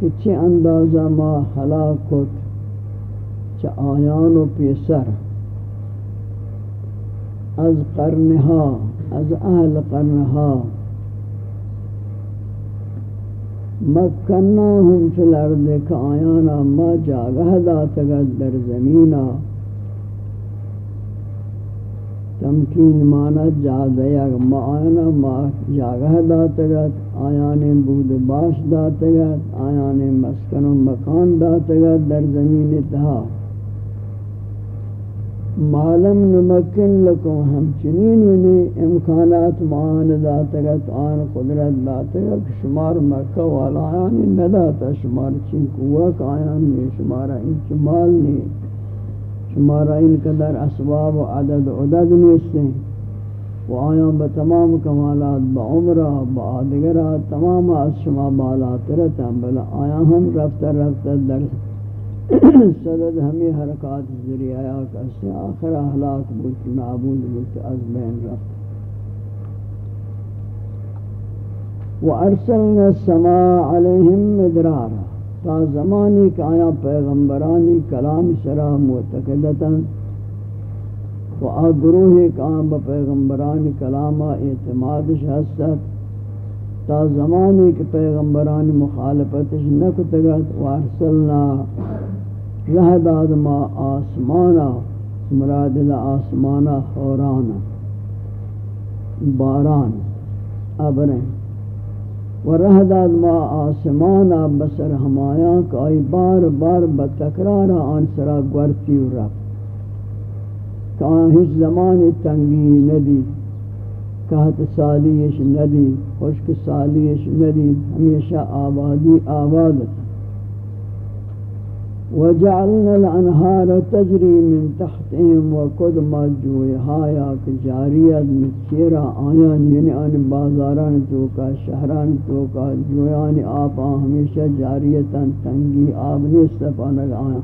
کہ چھ اندازہ ما حلاکت چھ آیان و پیسر. از قرنها، از اہل قرنها مکناہم فی الارض کا آیانا، ما جاگہ داتگت در زمینا تمکین مانا جادیا ما آیانا، ما جاگہ داتگت آیان بود باش داتگت آیان مسکن و مکان داتگت در زمین اتحاق معلم نمکن لکم ہم چنین یعنی امکانات معان داتگت آن قدرت داتگت شمار مکہ والا آیانی نداتا، شمار چین قوک آیان شمارا ان چمال نہیں شمارا ان قدر اسباب و عدد عدد نیستیں و آیان بتمام کمالات، با عمرہ، با آدگرہ تمام از شما بالات رہتا بلا آیان ہم رفتہ رفتہ در صدد ہمیں حرکات ذریعہ آیا کسی آخر احلاق بلت نعبود بلت از بین رفت. وَأَرْسَلْنَا السَّمَاءَ عَلَيْهِمْ مِدْرَارًا۔ تا زمانی کہ آیا پیغمبرانی کلام شرح معتقدتا۔ و آگروہ کہ آیا با پیغمبرانی کلام اعتمادش حسد تا زمانی کہ پیغمبرانی مخالفتش نکتگت۔ و ارسلنا رہ داد ما آسمانا مراد آسمانا خورانا باران ابریں و رہ داد ما آسمانا، بسر ہمایاں کہ آئی بار بار بتکرارا آن سرا گورتی و رب. کہ آن ہیچ زمان تنگی ندی، کہت سالیش ندی، خشک سالیش ندی، ہمیشہ آبادی آبادت وجعلنا الانهار تجري من تحتهم وقد ما جويها جاريات مسيرا آيان یعنی آن بازاران توکا شہران توکا جویان آپا ہمیشہ جاریتاً تنگی آب نیست پانک آیا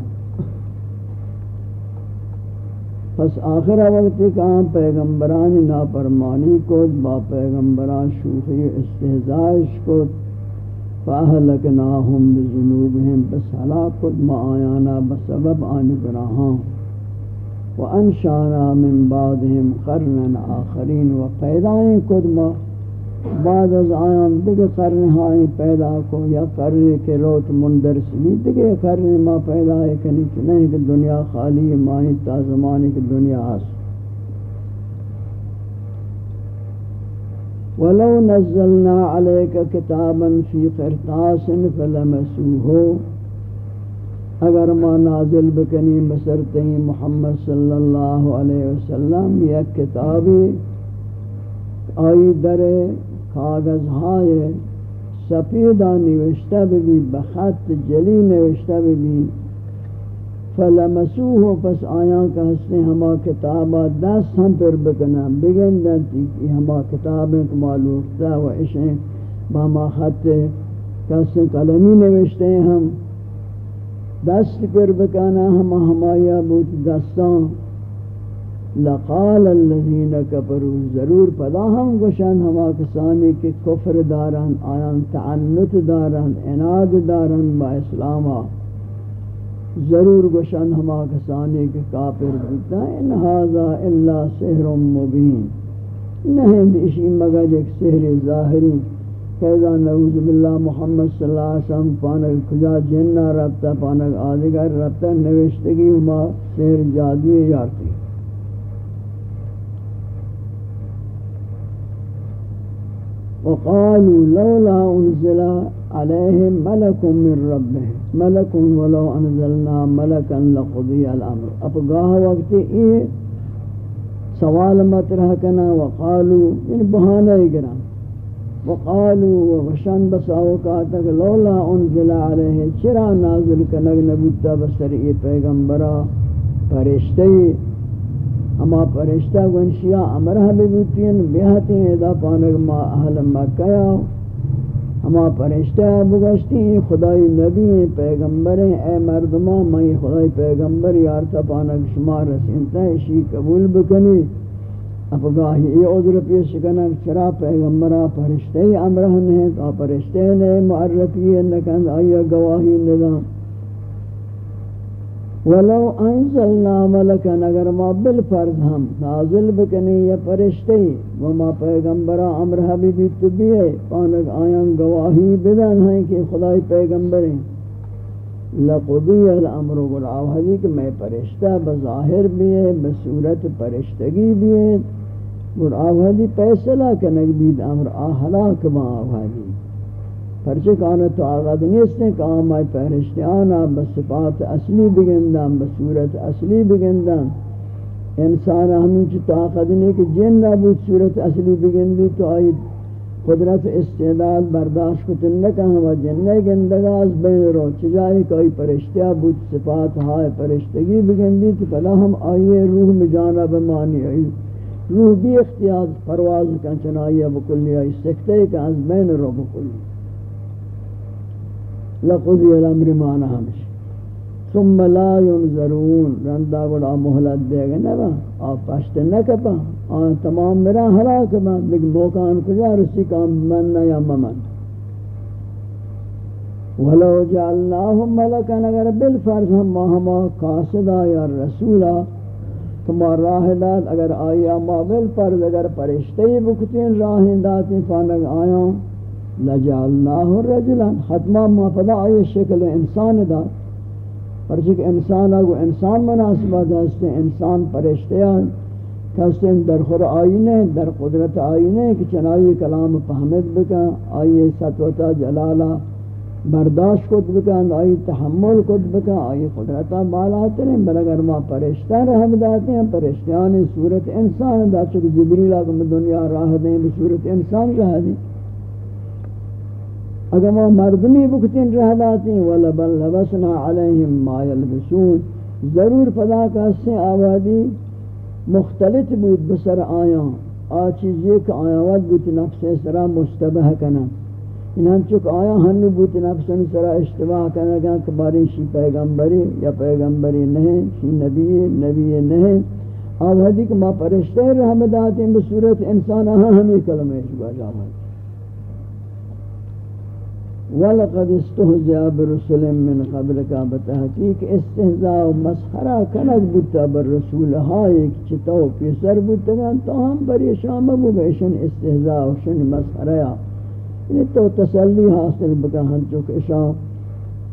پس آخر وقت کہاں پیغمبران ناپرمانی کو با پیغمبران شوخی استحزائش کو فاہلکناہم بذنوبہم بس حلاکت ما آیانا بسبب آن گناہاں وانشانا من بعدہم قرنا آخرین و پیدائیں کد ما بعد از آیان دیگه قرن ہائی پیدا کو، یا قرن کے روت مندرس بھی دیگه قرن ما پیدا ہے کنی چنہیں کہ دنیا خالی مانی تا زمانی کی دنیا ہست ولو نزلنا عليك كتابا في قرطاس فلمسوه. اگر ما نازل بکنی بسرتے محمد صلی اللہ علیہ وسلم، یک کتابی آئی در کاغذ ہائے سپیدہ نوشتہ بھی بخط جلی نوشتہ بھی فلمسوه، پس آیاں کا حسن ہما کتابا دست ہم پر بکنا بگندن تیکی ہما کتابیں کمالوکتا و عشیں باما خط کسن قلمی نوشتے ہیں ہم۔ دست پر بکنا، ہما ہمایا بوت دستان لقال الذين كفروا ضرور پدا ہم گوشن، ہما کسانی کے کفر دارن آیان تعنت دارن، اناد دارن با اسلاما ضرور گوشن ہما کسانی کے کافر بودتا ان هذا الا سحر مبین۔ نہیں دیشی مگر ایک سحر ظاہری۔ فیضا نعوذ باللہ محمد صلی اللہ علیہ وسلم پانک کجا جنہ ربتا پانک آدھگر ربتا نوشتگی ہما سحر جادوی یارتی۔ وقالوا لولا انزل عليه ملك من ربه ملك ولو انزلنا ملكا لقضي الامر۔ اب گاہ وقت یہ سوال مطرح کنا وقالوا ان یعنی بہانہ گرا۔ وقالوا وشان بس اوقات لولا انزل عليه چرا نازل کنگ نبوتا بسر یہ پیغمبرا۔ فرشتے اما پرشتہ گنشیا امرہ ببوتین بیہتی ہیں دا پانک ما اہل مکہ۔ اما فرشتہ بگشتی، خدای نبی، پیغمبر، اے مردمہ میں خدای پیغمبر یارتا پانک شما رسیمتا ہے قبول بکنی۔ اب گاہی یہ عذر پیش کنک، چرا پیغمبرہ پرشتہ امرہ نہیں تو پرشتہ نے معرفی نکند، آیا گواہی ندام ولو انزلنا ملکا، اگر ما بالفرض ہم نازل بکنی یا فرشتی وما پیغمبرہ امر حبیبی تو بھی پانک آیاں گواہی بدن ہیں کہ خدای پیغمبر ہیں۔ لقضی الامر قرآو حدی کہ میں فرشتہ بظاہر بھی ہے بصورت فرشتگی بھی ہے قرآو حدی پیسلہ کنک بید امر آہلاک ما آوازی پرچہ کانا تو آغاد نیست ہیں کہ آمائی پہرشتی آنا بصفات اصلی بگندن بصورت اصلی بگندن انسان ہمیں چی طاقت نہیں کہ جن نبود صورت اصلی بگندی تو آئی قدرت استعداد برداشت کو تنکا ہوا جنہ گندگا از بین رو۔ چجائی کوئی پرشتیہ بود صفات ہائے پرشتگی بگندی تو پلا ہم آئیے روح میں جانا بمانی آئی۔ روح بھی اختیار پرواز کن چنائیہ بکلی آئی، سکتے کہ از بین رو بکلی۔ لقضی الامر مانا ہمشی ثم لا ينظرون۔ رندا گڑا محلت دے گا نبا۔ آپ پشت نکپا آن تمام میرا حلاک با۔ لیکن موقعان کجا رسی کام من یا ممن۔ ولو جعلناهم ملکا اگر بالفرض ہم ہما قاصدا یا رسولا۔ کما راہ داد اگر آیا ما بالفرض اگر پرشتے بکتین راہ داتی فانگ آیاں۔ لجعلناه رجلا. حتما ما فدا آئی شکل انسان دا. پرچک انسان اگو انسان مناسبہ دستے انسان پرشتیان کسن در خور آئینے، در قدرت آئینے کہ چنائی کلام فہمت بکا آئی ستوتا جلالا برداشت کت بکا آئی تحمل کت بکا آئی قدرتا بالا ترین. بل اگر ما پرشتان رحم داتے ہیں، پرشتیان صورت انسان دا چکہ جبریل آگا دنیا راہ دیں بصورت انسان راہ دیں. اگر ما مردمی بکتین رہ داتی ولا بل لبسنا علیہم ما یلبسون، ضرور فدا کا آبادی مختلط بود بسر آیاں آ چیز یہ کہ آیا ود بود نفس سرا مشتبہ کنا. انہاں چک آیا ہن بود نفس سرا اشتباہ کنا کہ کباری شی پیغمبری یا پیغمبری نہیں شی نبی نبی نہیں آبادی کہ ما پرشتے رحمدات بصورت انسان ہاں ہمیں کلمہ شبہ جامعہ ولقد استهزأ برسل من قبلك بتحقیق استهزاء و مسخرہ کنک بودتا بر رسول ہائی کہ چتو پیسر بودتا گا تو ہم پریشان مبو بیشن استهزاء و شن مسخرہ یعنی تو تسلی حاصل بکا ہن چک اشاء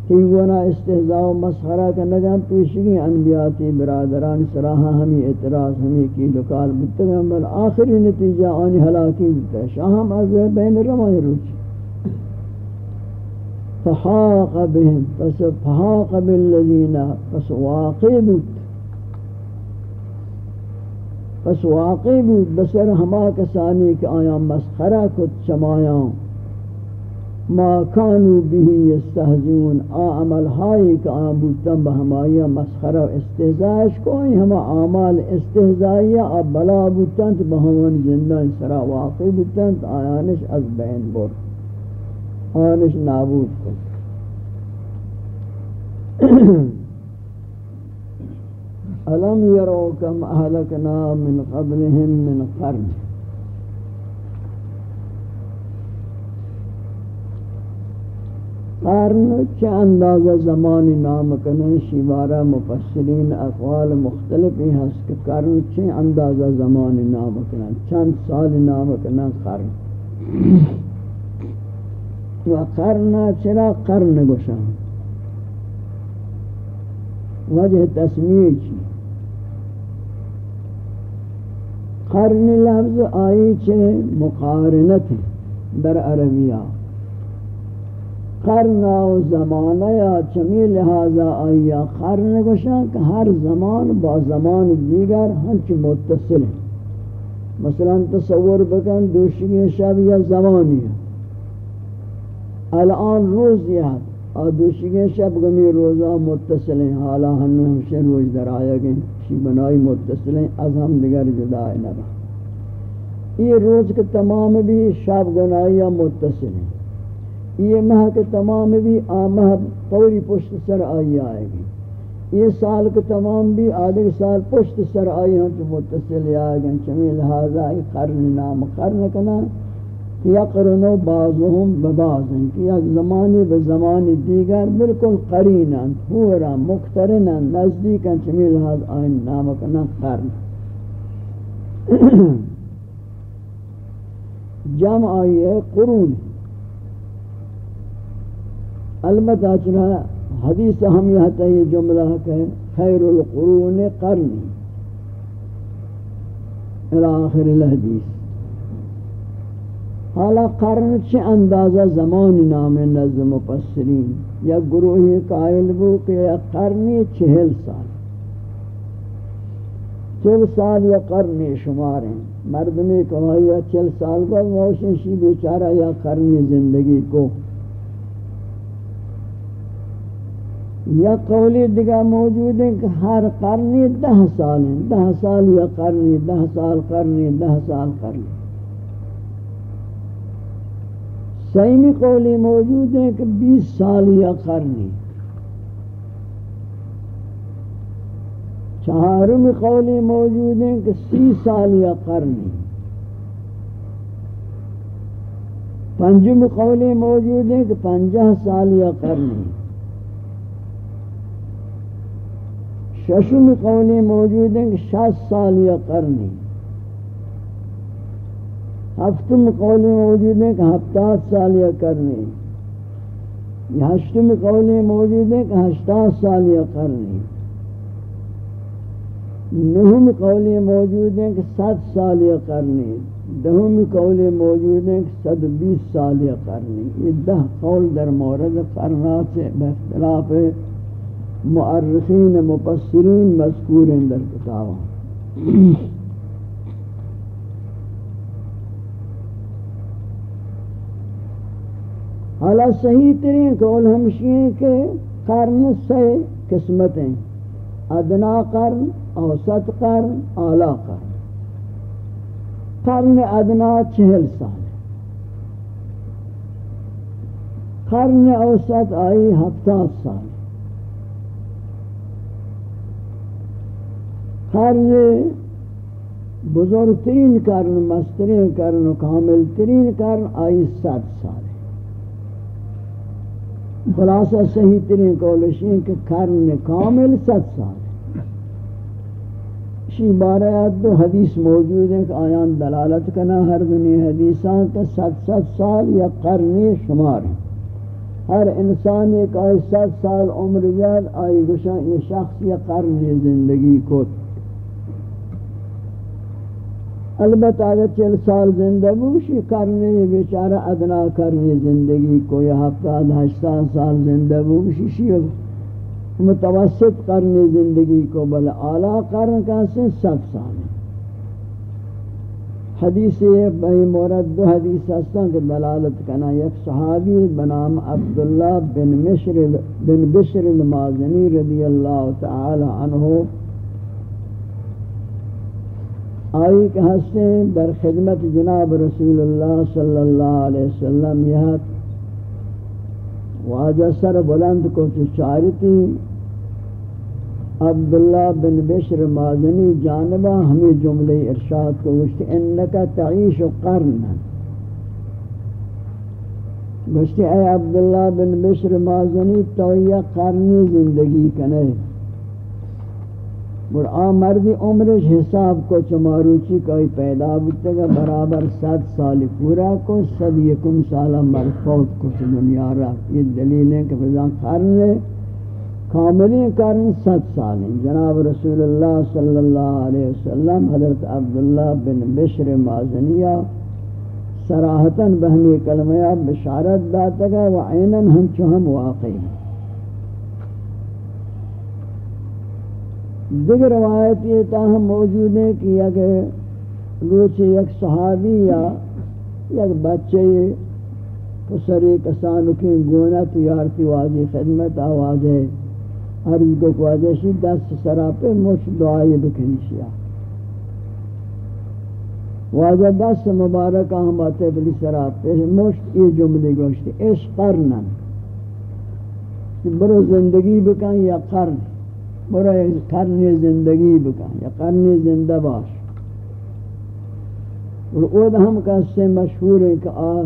کہ ونا استهزاء و مسخرہ کنگا پیشگی انبیاتی برادران سراحہ ہمیں اعتراض ہمیں کی لکال بودتا گا بل آخری نتیجہ آنی حلاکی بودتا. شاہم از بین رمائی روچی فحاق بهم پس فحاق بالذین پس واقع بود پس واقع بود بسر ہما کسانی کہ آیا مسخرہ کت چمایاں ما كانوا به يستهزئون عمل هاي كعبودتن بهمايا مسخره و استهزاءش کوئی ہم اعمال استهزائیہ اب بلا بودتن بہمان زندان سرا واقع بودتن آیانش از بین بر آیانش نابود کن. <clears throat> ألم يروا كم أهلكنا من قبلهم من قرن. قرن چه اندازه زمانی نام کنن؟ شیوارا، مفسرین، اقوال مختلفی هست که قرن چه اندازه زمانی نام کنن؟ چند سال نام کنن قرن؟ <clears throat> و قرن چرا قرن گوشن وجہ تسمیه چی؟ قرن لفظ آئی چھے مقارنت در عربیہ. قرن و زمانہ یا چمی لہذا آئی قرن گوشا کہ ہر زمان با زمان دیگر ہنچ متصل. ہیں مثلا تصور بکن دوشگی شب یا زمانی. ہے الان روز یاد اور دوشگی شب گمی روزہ متصل ہیں حالا ہم ہمشہ روز در آیا گئے شی بنائی متصل ہیں از ہم دیگر جدا ہے نبا. یہ روز کے تمام بھی شب گنائی متصل ہیں یہ ماہ کے تمام بھی آمہ پوری پشت سر آئی آئے گی یہ سال کے تمام بھی آدھے سال پشت سر آئی ہیں جو متصل آئے گی چمی لہذا قرن نام قرن کنا یقرنو بعضهم ببعض کہ یک زمانی به زمانی دیگر بالکل قرینن پورا مقترنن نزدیکن چمی لحاظ آئین نامکنا قرن <coughs> جمع آئی ہے قرون. البتہ چنہ حدیث ہم یہ تا یہ جملہ کہ خیر القرون قرنی إلى آخر الحدیث حالا قرن چه اندازه زمان نام نظم مفسرین؟ یا گروهی قائل بو کہ یا قرنی چهل سال. چل سال یا قرنی شمار ہیں مردمی کمائی یا چل سال کو موشن شی بیچارہ یا قرنی زندگی کو. یا قولی دیگا موجود ہیں کہ ہر قرنی دہ سال. ہیں دہ سال یا قرنی دہ سال قرنی دہ سال قرنی. سیمی قولی موجود ہیں کہ بیس سال یا قرنی چہارم قولی موجود ہیں کہ سی سال یا قرنی پنجم قولی موجود ہیں کہ پنجہ سال یا قرنی ششم قولی موجود ہیں کہ شاست سال یا قرنی ہفتم قولی موجود ہیں کہ ہفتات سال یا کرنی ہشتم قولی موجود ہیں کہ ہشتات سال یا کرنی نہم قولی موجود ہیں کہ ست سال یا کرنی دہم قولی موجود ہیں کہ صد بیس سال یا کرنی یہ دہ قول در مورد قرنات سے باختلاف معرخین مپسرین مذکور در کتابوں حالا صحیح ترین قول ہمشی ہیں کہ قرن سے قسمتیں ادنا قرن، اوسط قرن، اعلی قرن۔ قرن ادنا چہل سال۔ قرن اوسط آئی ہفتاد سال۔ قرن بزرگترین قرن، مسترین قرن و کامل ترین قرن آئی ست سال۔ خلاصہ صحیح ترین قولشی ہیں کہ کرن کامل ست سال اسی بارہ دو حدیث موجود ہیں کہ آیان دلالت کنا، ہر دنی حدیثان کے ست ست سال یا قرنی شمار ہیں۔ ہر انسان ایک آئی ست سال عمر بیاد آئی گوشان یہ شخص یا قرنی زندگی کو البتہ اگر چل سال زندہ بوشی، کرنے بیچارہ ادنا کرنے زندگی کو یا ہفتہ ہشتہ سال زندہ بوشی شی متوسط کرنے زندگی کو بل اعلیٰ کرن کا سے ست سال۔ حدیث یہ بہی مورد دو حدیث ہستان کے دلالت کنا یک صحابی بنام عبداللہ بن مشر بن بشر المازنی رضی اللہ تعالی عنہ۔ آئی کہ ہستے در خدمت جناب رسول اللہ صلی اللہ علیہ وسلم یہ واجہ سر بلند کو تو چارتی عبداللہ بن بشر مازنی جانبہ ہمیں جملے ارشاد کو گوشتی انکا تعیش قرنا گوشتی اے عبداللہ بن بشر مازنی، تو یہ قرنی زندگی کنے۔ اور آ مردی عمرش حساب کو چماروچی کوئی پیدا بکتے گا، برابر ست سال پورا کو، صد یکم سالہ مرد فوت کو دنیا رہا یہ دلیل ہے کہ فضان قرن کاملی کرن ست سال ہیں۔ جناب رسول اللہ صلی اللہ علیہ وسلم، حضرت عبداللہ بن بشر مازنیہ سراحتاً بہمی کلمہ بشارت داتا گا وعیناً ہم چوہم واقعی ہیں دیگر روایت یہ تاہم موجود ہے کہ یک روچے یک صحابی یا یک بچے پسری کسانو کی گونا تیارتی واجی خدمت آواز ہے عرض کو واجہ شی دست سرا پہ مش دعائی بکنی شیا۔ واجہ دست مبارک ہم آتے بلی سرا پہ مشت یہ جملے گوشتی اش قرنن۔ برو زندگی بکن یا قرن۔ برو قرن زندگی بکن، یا قرن زندہ باش. اور او ہم کہتے مشہور ہے کہ آہ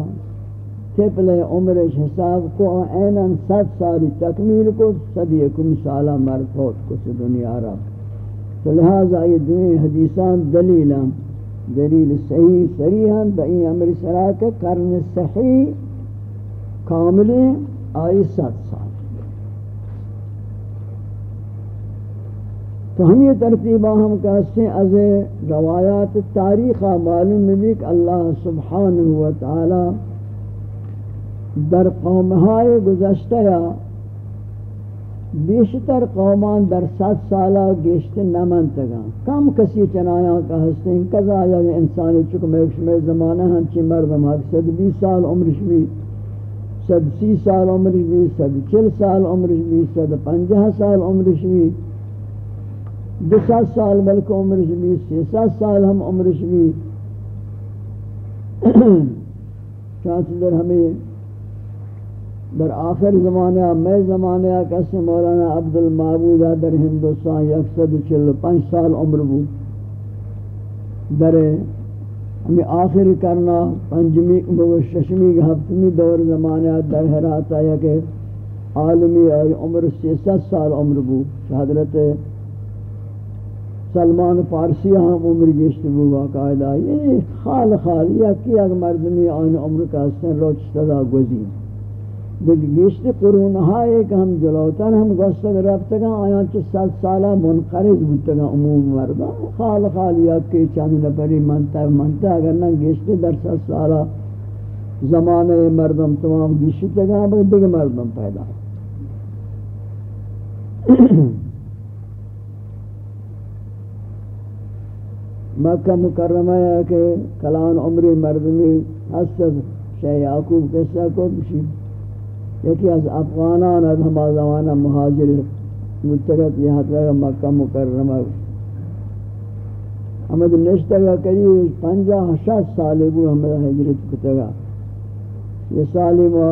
تپل عمرش حساب کو اینن ست سالی تکمیل کو صد یکم سالہ مرد فوت کو سے دنیا رہا تو لہذا یہ دوئیں حدیثان دلیل دلیل صحیح صریحاً بئی عمر سراکہ کرن صحیح کاملی آئی ست سال. تو ہم یہ ترتیبہ ہم کہتے ہیں، از روایات تاریخہ معلوم بھی کہ اللہ سبحانہ وتعالی در قومهای گذشته یا بیشتر قومان در صد سالہ گشت نمنتگاں کم کسی چنایاں کا ہستیں کذا یا انسانی چکم ایک شمی زمانہ ہنچی مردم حق صد بیس سال عمرش بھی، صد سی سال عمرش بھی، صد چل سال عمرش بھی، صد پنجہ سال عمرش بھی۔ دو ست سال بلکہ عمرش بھی سی ست سال ہم عمرش بھی چانچہ در ہمیں در آخر زمانہ میں زمانہ کسی مولانا عبد المعبود در ہندوستان یک سد چل پنج سال عمر بود. در ہمیں آخر کرنا، پنجمی ششمی، ہفتمی دور زمانہ در حرات آیا کہ عالمی آئی عمر سی ست سال عمر بود. حضرت سلمان فارسی ہم ہاں، عمر گشت بود باقاعدہ یہ خال خال، یا کیا مردمی آئین عمر کا سن روچ صدا گزین۔ دیکھ، گشت قرون ہائے کہ ہم جلوتر، ہم گوستگ رفتگا آیاں چھ ست سالہ منقرض بودتگا عموم مردہ خال خال خالی اکی چند نپری منتہ منتہ اگر نہ گشت در ست سالہ زمانے مردم تمام گشتگا بگر دیکھ مردم پیدا۔ مکہ مکرمہ ہے کہ کلان عمری مردمی حسد شیع یعقوب قصہ کو بشید یکی از افغانان، از ہما زمانہ مہاجر متقت یہاں تک مکہ مکرمہ۔ ہمیں نشتگا قریب پنجہ شد سالے بو ہمیں حجرت کتگا یہ سالی ما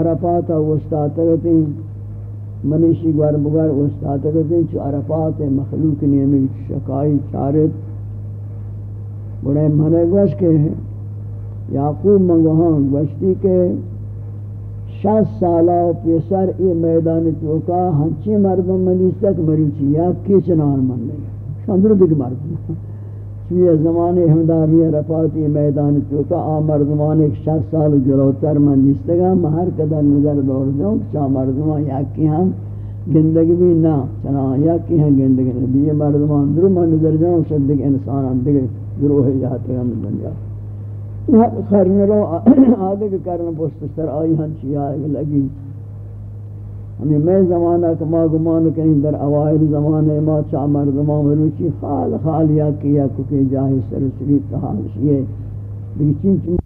عرفاتا وستاتگتیں منیشی گوار بگار وستاتگتیں چو عرفات مخلوق نیمی شکائی چارت۔ بڑے منے گوش کے یعقوب منگوہاں گوشتی کے شاست سالہ و پیسر ای میدان چوکا، ہنچی مردم منیستک مریچی یا کی چنان من لگے شاندر دیکھ مردم۔ چوئے زمانے ہمداری رفاتی میدان چوکا، آ مردمان ایک شاست سال جلوتر منیستگا مہر قدر نظر دور دوں چا مردمان یا کی ہم گندگی بھی نہ چنان یا کی ہم گندگی نبی مردمان درو من نظر جاؤں شدگ انسان دیکھ گروہ جاتے ہم دنیا خرن رو، آدھے کے کرن پوست سر، آئی ہن چی، آئے لگی۔ ہمیں میں زمانہ کما گمان کہیں در اوائل زمانے، ما چا مردمان مروچی خال خالیہ کیا، کیونکہ جاہی سرسلی تحالش یہ لیکن چین